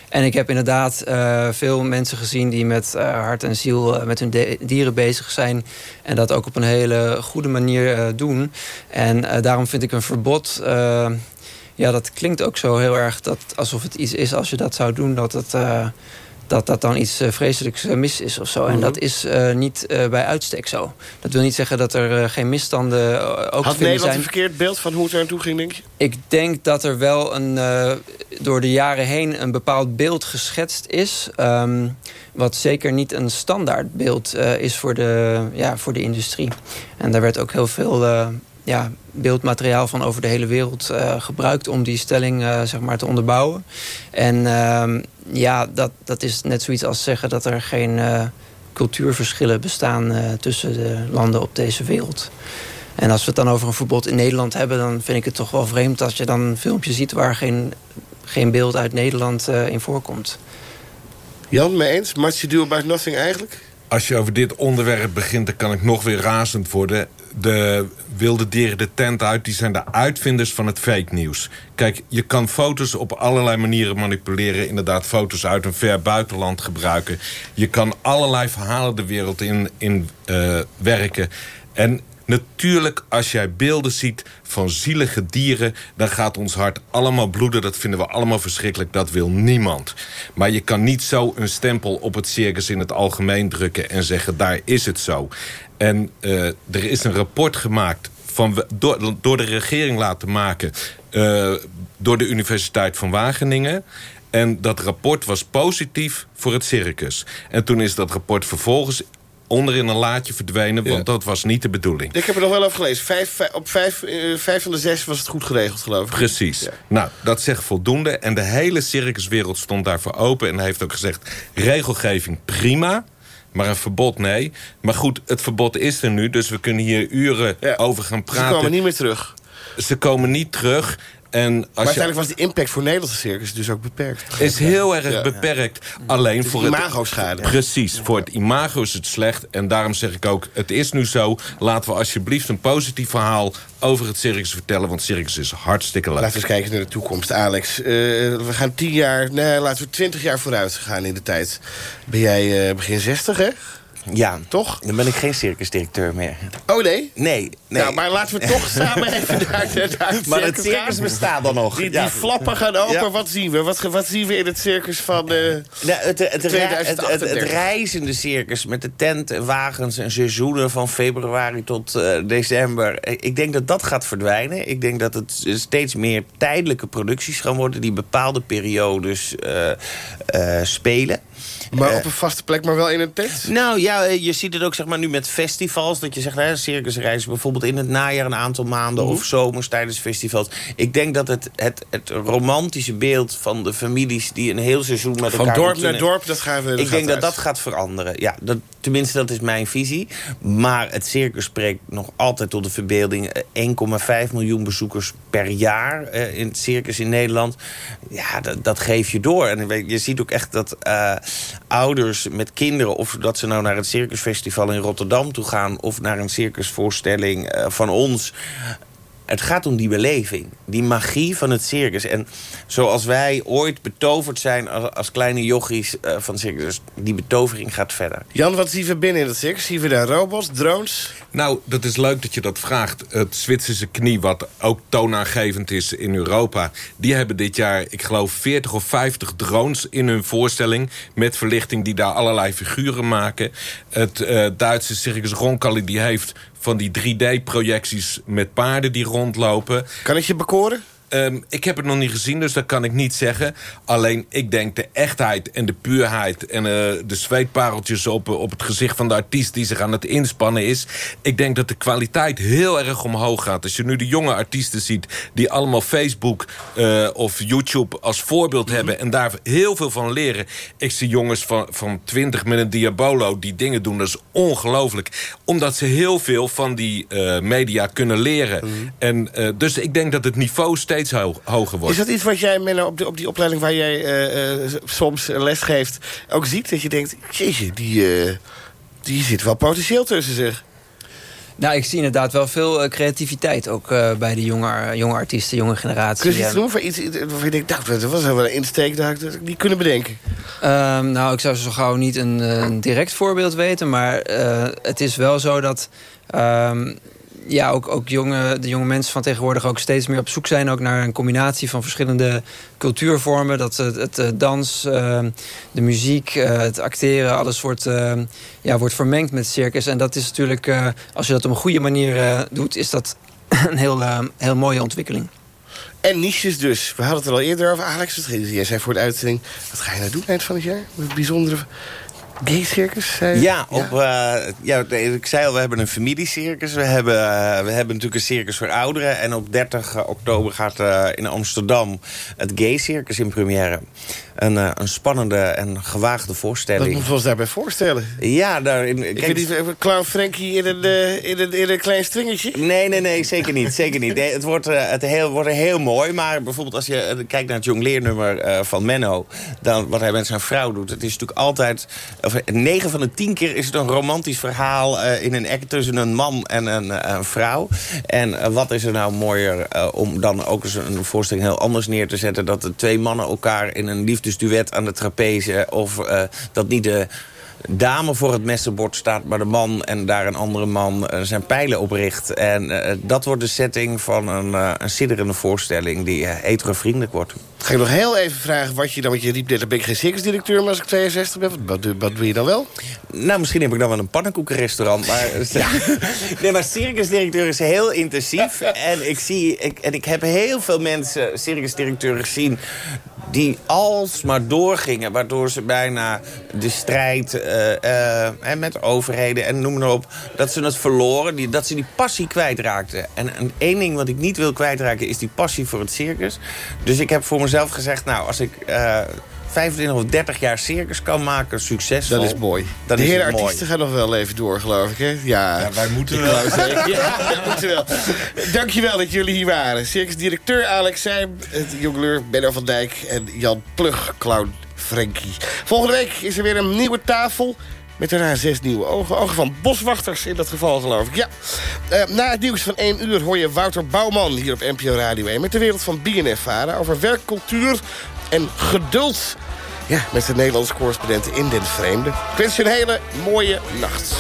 En ik heb inderdaad veel mensen gezien... die met hart en ziel met hun dieren bezig zijn. En dat ook op een hele goede manier doen. En daarom vind ik een verbod... ja, dat klinkt ook zo heel erg dat alsof het iets is als je dat zou doen... dat het... dat dat dan iets eh, vreselijks eh, mis is of zo. En Mhm. dat is eh, niet bij uitstek zo. Dat wil niet zeggen dat er geen misstanden ook te Had vinden Nederland zijn. een verkeerd beeld van hoe het er aan toe ging, denk je? Ik denk dat er wel een, door de jaren heen een bepaald beeld geschetst is. ehm, wat zeker niet een standaard beeld is voor de, ja, voor de industrie. En daar werd ook heel veel ja, beeldmateriaal van over de hele wereld eh, gebruikt om die stelling eh, zeg maar te onderbouwen. En ehm, ja, dat, dat is net zoiets als zeggen dat er geen eh, cultuurverschillen bestaan eh, tussen de landen op deze wereld. En als we het dan over een verbod in Nederland hebben... dan vind ik het toch wel vreemd als je dan een filmpje ziet... waar geen, geen beeld uit Nederland uh, in voorkomt. Jan, mee eens? Much to do about nothing eigenlijk? Als je over dit onderwerp begint, dan kan ik nog weer razend worden. De wilde dieren de tent uit, die zijn de uitvinders van het fake nieuws. Kijk, je kan foto's op allerlei manieren manipuleren. Inderdaad, foto's uit een ver buitenland gebruiken. Je kan allerlei verhalen de wereld in, in uh, werken. En Natuurlijk, als jij beelden ziet van zielige dieren... dan gaat ons hart allemaal bloeden. Dat vinden we allemaal verschrikkelijk. Dat wil niemand. Maar je kan niet zo een stempel op het circus in het algemeen drukken... en zeggen, daar is het zo. En uh, er is een rapport gemaakt... Van, door, door de regering laten maken... Uh, door de Universiteit van Wageningen... En dat rapport was positief voor het circus. En toen is dat rapport vervolgens onder in een laadje verdwenen, want dat was niet de bedoeling. Ik heb er nog wel over gelezen. Vijf, op vijf, uh, vijf van de zes was het goed geregeld, geloof ik. Precies. Ja. Nou, dat zegt voldoende. En de hele circuswereld stond daarvoor open en heeft ook gezegd... regelgeving prima, maar een verbod nee. Maar goed, het verbod is er nu, dus we kunnen hier uren ja. over gaan praten. Ze komen niet meer terug. Ze komen niet terug. En maar uiteindelijk was de impact voor Nederlandse circus dus ook beperkt. Is heel erg ja. beperkt. Alleen het voor imago-schade. Precies, voor het imago is het slecht. En daarom zeg ik ook, het is nu zo. Laten we alsjeblieft een positief verhaal over het circus vertellen. Want circus is hartstikke leuk. Laten we eens kijken naar de toekomst, Alex. Uh, we gaan tien jaar, nee, laten we twintig jaar vooruit gaan in de tijd. Ben jij uh, begin zestig, hè? Ja. Toch? Dan ben ik geen circusdirecteur meer. Oh, nee? Nee. nee. Nou, maar laten we toch samen even naar, naar Maar het circus bestaat dan nog. Die, die ja. flappen gaan open. Ja. Wat zien we? Wat, wat, zien we in het circus van uh, nou, het, het, het, het, het, reizende circus met de tent, wagens en seizoenen van februari tot uh, december. Ik denk dat dat gaat verdwijnen. Ik denk dat het steeds meer tijdelijke producties gaan worden... die bepaalde periodes uh, spelen. Maar op een vaste plek, maar wel in een tent? Nou ja, je ziet het ook zeg maar, nu met festivals. Dat je zegt, hè, circusreizen bijvoorbeeld in het najaar een aantal maanden... of zomers tijdens festivals. Ik denk dat het, het, het romantische beeld van de families... die een heel seizoen met van elkaar... Van dorp naar dorp, dat gaan we Ik denk dat dat gaat veranderen. Ja, dat, tenminste, dat is mijn visie. Maar het circus spreekt nog altijd tot de verbeelding. 1,5 miljoen bezoekers per jaar in het circus in Nederland. Ja, dat, dat geef je door. En je ziet ook echt dat... Uh, ouders met kinderen... of dat ze nou naar het circusfestival in Rotterdam toe gaan... of naar een circusvoorstelling uh, van ons... Het gaat om die beleving, die magie van het circus. En zoals wij ooit betoverd zijn als, als kleine jochies uh, van circus... die betovering gaat verder. Jan, wat zien we binnen in het circus? Zien we daar robots, drones? Nou, dat is leuk dat je dat vraagt. Het Zwitserse knie, wat ook toonaangevend is in Europa... die hebben dit jaar, ik geloof, 40 of 50 drones in hun voorstelling... met verlichting die daar allerlei figuren maken. Het uh, Duitse circus Roncalli die heeft van die 3D-projecties met paarden die rondlopen. Kan ik je bekoren? Um, ik heb het nog niet gezien, dus dat kan ik niet zeggen. Alleen, ik denk de echtheid en de puurheid... en uh, de zweetpareltjes op, op het gezicht van de artiest... die zich aan het inspannen is... ik denk dat de kwaliteit heel erg omhoog gaat. Als je nu de jonge artiesten ziet... die allemaal Facebook uh, of YouTube als voorbeeld mm -hmm. hebben... en daar heel veel van leren. Ik zie jongens van, van 20 met een Diabolo die dingen doen. Dat is ongelooflijk. Omdat ze heel veel van die uh, media kunnen leren. Mm -hmm. en, dus ik denk dat het niveau steeds steeds hoger wordt. Is dat iets wat jij, Menno, op, de, op die opleiding waar jij uh, uh, soms les geeft... ook ziet? Dat je denkt, jeetje, die, uh, die zit wel potentieel tussen zich. Nou, ik zie inderdaad wel veel creativiteit. Ook uh, bij de jonge, jonge artiesten, jonge generatie. Kun je iets doen voor iets waarvan je denkt... Nou, dat was wel een insteek dat ik niet kunnen bedenken? Um, nou, ik zou zo gauw niet een, een direct voorbeeld weten. Maar uh, het is wel zo dat... Um, ja, ook, ook jonge, de jonge mensen van tegenwoordig ook steeds meer op zoek zijn... ook naar een combinatie van verschillende cultuurvormen. Dat het, het, het dans, uh, de muziek, het acteren, alles wordt, ja, wordt vermengd met circus. En dat is natuurlijk, als je dat op een goede manier doet... is dat een heel, heel mooie ontwikkeling. En niches dus. We hadden het er al eerder over. Alex, jij zei voor de uitzending... wat ga je nou doen eind van het jaar? Bijzondere Gay circus? Ja, op, eh, ja, ik zei al, we hebben een familiecircus. We hebben, eh, we hebben natuurlijk een circus voor ouderen. En op 30 oktober gaat eh, in Amsterdam het Gay Circus in première. Een, eh, een spannende en gewaagde voorstelling. moeten we ons daarbij voorstellen? Ja, daarin... Ik kijk, weet niet, even Clown Frankie in een, eh, in, een, in een klein stringetje? Nee, nee, nee, zeker niet. Zeker niet. Nee, het wordt, eh, het heel, wordt heel mooi. Maar bijvoorbeeld als je eh, kijkt naar het jongleernummer eh van Menno... Dan, wat hij met zijn vrouw doet. Het is natuurlijk altijd... Of, 9 van de 10 keer is het een romantisch verhaal... eh, in een act tussen een man en een, eh, een vrouw. En eh, wat is er nou mooier om dan ook eens een voorstelling heel anders neer te zetten... dat de twee mannen elkaar in een liefdesduet aan de trapeze... of dat niet de dame voor het messenbord staat... maar de man en daar een andere man zijn pijlen op richt. En dat wordt de setting van een, eh, een sidderende voorstelling... die uh, hetero-vriendelijk wordt. Ga ik nog heel even vragen wat je dan... Want je riep net, dan ben ik geen circusdirecteur... maar als ik 62 ben, wat, wat, doe je dan wel? Nou, misschien heb ik dan wel een pannenkoekenrestaurant. Maar, nee, maar circusdirecteur is heel intensief. En ik, zie, ik, en ik heb heel veel mensen, circusdirecteuren gezien... die alsmaar doorgingen, waardoor ze bijna de strijd eh, en met overheden en noem maar op... dat ze het verloren, die, dat ze die passie kwijtraakten. En, en één ding wat ik niet wil kwijtraken is die passie voor het circus. Dus ik heb voor mezelf gezegd, nou, als ik... eh 25 of 30 jaar circus kan maken, succesvol. Dat is mooi. Dan de mooi. artiesten gaan nog wel even door, geloof ik, hè? Ja, Ja, wij moeten wel. wou zeggen, Ja, wij moeten wel. Dankjewel dat jullie hier waren. Circusdirecteur Alex Seim, het jongleur Benno van Dijk... en Jan Plug, clown Frankie. Volgende week is er weer een nieuwe tafel... Met daarna zes nieuwe ogen. Ogen van boswachters in dat geval, geloof ik. Ja. Eh, na het nieuws van 1 uur hoor je Wouter Bouwman hier op NPO Radio 1... met de wereld van BNF Vara over werkcultuur en geduld. Ja, met de Nederlandse correspondenten in Den Vreemde. Ik wens je een hele mooie nacht.